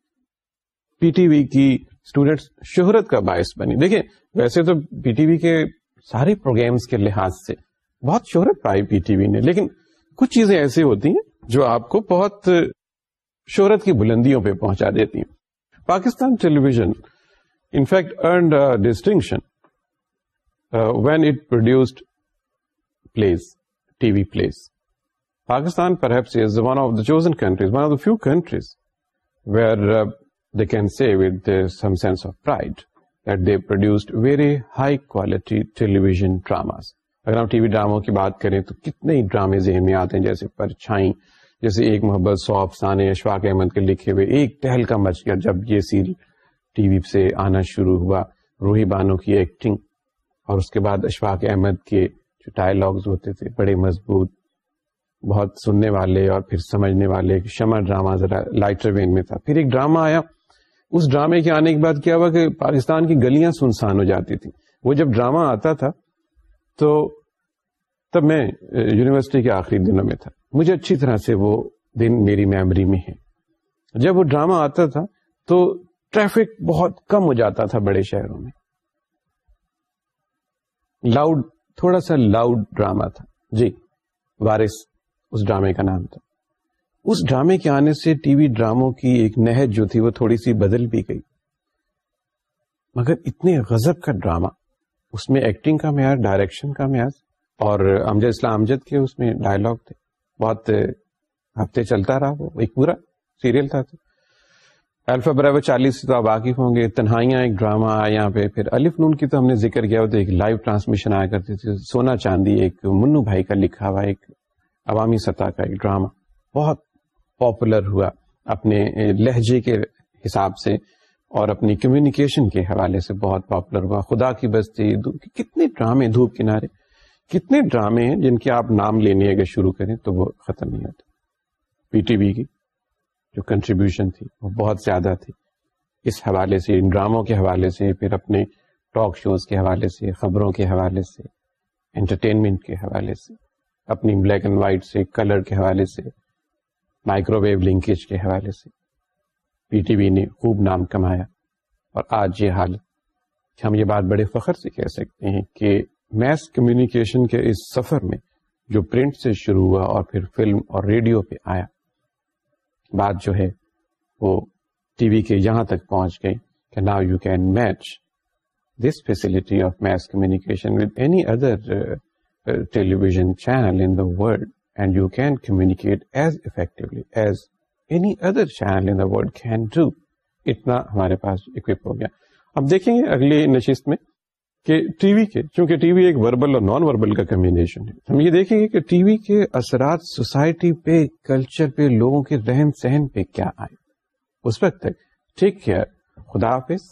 پی ٹی وی کی اسٹوڈینٹس شہرت کا باعث بنی دیکھیں ویسے تو پی ٹی وی کے سارے پروگرامس کے لحاظ سے بہت شہرت پائی پی ٹی وی نے لیکن کچھ چیزیں ایسی ہوتی ہیں جو آپ کو بہت شہرت کی بلندیوں پہ پہنچا دیتی ہیں Pakistan television in fact earned distinction when it produced plays T V plays Pakistan perhaps is one of the chosen countries one of the few countries where they can see with some sense of pride that they produced very high quality television dramas اگر ہم T V ڈراموں کی بات کریں تو کتنے ہی ڈرامے ذہن میں آتے ہیں جیسے پرچھائیں جیسے ایک محبت سو افسانے اشفاق احمد کے لکھے ہوئے ایک ٹہل کا مچ گیا جب یہ ٹی وی سے آنا شروع ہوا روحی بانو کی ایکٹنگ اور اس کے بعد اشفاق احمد کے جو ڈائلگز ہوتے تھے بڑے مضبوط بہت سننے والے اور پھر سمجھنے والے شمع ڈرامہ ذرا لائٹر وین میں تھا پھر ایک ڈرامہ آیا اس ڈرامے کے آنے کے بعد کیا ہوا کہ پاکستان کی گلیاں سنسان ہو جاتی تھی وہ جب ڈرامہ آتا تھا تو تب میں یونیورسٹی کے آخری دنوں میں تھا مجھے اچھی طرح سے وہ دن میری میموری میں ہے جب وہ ڈرامہ آتا تھا تو ٹریفک بہت کم ہو جاتا تھا بڑے شہروں میں لاؤڈ تھوڑا سا لاؤڈ ڈرامہ تھا جی وارث اس ڈرامے کا نام تھا اس ڈرامے کے آنے سے ٹی وی ڈراموں کی ایک نہج جو تھی وہ تھوڑی سی بدل بھی گئی مگر اتنے غضب کا ڈرامہ اس میں ایکٹنگ کا معیار ڈائریکشن کا معیار اور امجد اسلام امجد کے اس میں ڈائلگ تھے بہت ہفتے چلتا رہا وہ ایک پورا سیریل تھا تو الفا برابر چالیس سے تو آپ واقف ہوں گے تنہائی ایک ڈرامہ یہاں پہ پھر الف نون کی تو ہم نے ذکر کیا تو ایک لائیو ٹرانسمیشن آیا کرتے تھے سونا چاندی ایک منو بھائی کا لکھا ہوا ایک عوامی سطح کا ایک ڈرامہ بہت پاپولر ہوا اپنے لہجے کے حساب سے اور اپنی کمیونیکیشن کے حوالے سے بہت پاپولر ہوا خدا کی بستی کتنے ڈرامے دھوپ کنارے کتنے ڈرامے ہیں جن کے آپ نام لینے اگر شروع کریں تو وہ ختم نہیں ہوتے پی ٹی وی کی جو کنٹریبیوشن تھی وہ بہت زیادہ تھی اس حوالے سے ان ڈراموں کے حوالے سے پھر اپنے ٹاک شوز کے حوالے سے خبروں کے حوالے سے انٹرٹینمنٹ کے حوالے سے اپنی بلیک اینڈ وائٹ سے کلر کے حوالے سے مائکرو ویو لنکیج کے حوالے سے پی ٹی وی نے خوب نام کمایا اور آج یہ حالت ہم یہ بات بڑے فخر سے کہہ سکتے ہیں کہ میس کمیونیکیشن کے اس سفر میں جو پرنٹ سے شروع ہوا اور پھر فلم اور ریڈیو پہ آیا بات جو ہے وہ ٹی وی کے یہاں تک پہنچ گئی کہ now you can match this facility of mass communication with any other television channel in the world and you can communicate as effectively as any other channel in the world can do اتنا ہمارے پاس اکوپ ہو گیا اب دیکھیں گے اگلی نشست میں کہ ٹی وی کے چونکہ ٹی وی ایک وربل اور نان وربل کا کمبینیشن ہے ہم یہ دیکھیں گے کہ ٹی وی کے اثرات سوسائٹی پہ کلچر پہ لوگوں کے رہن سہن پہ کیا آئے اس وقت تک ٹھیک کیئر خدا حافظ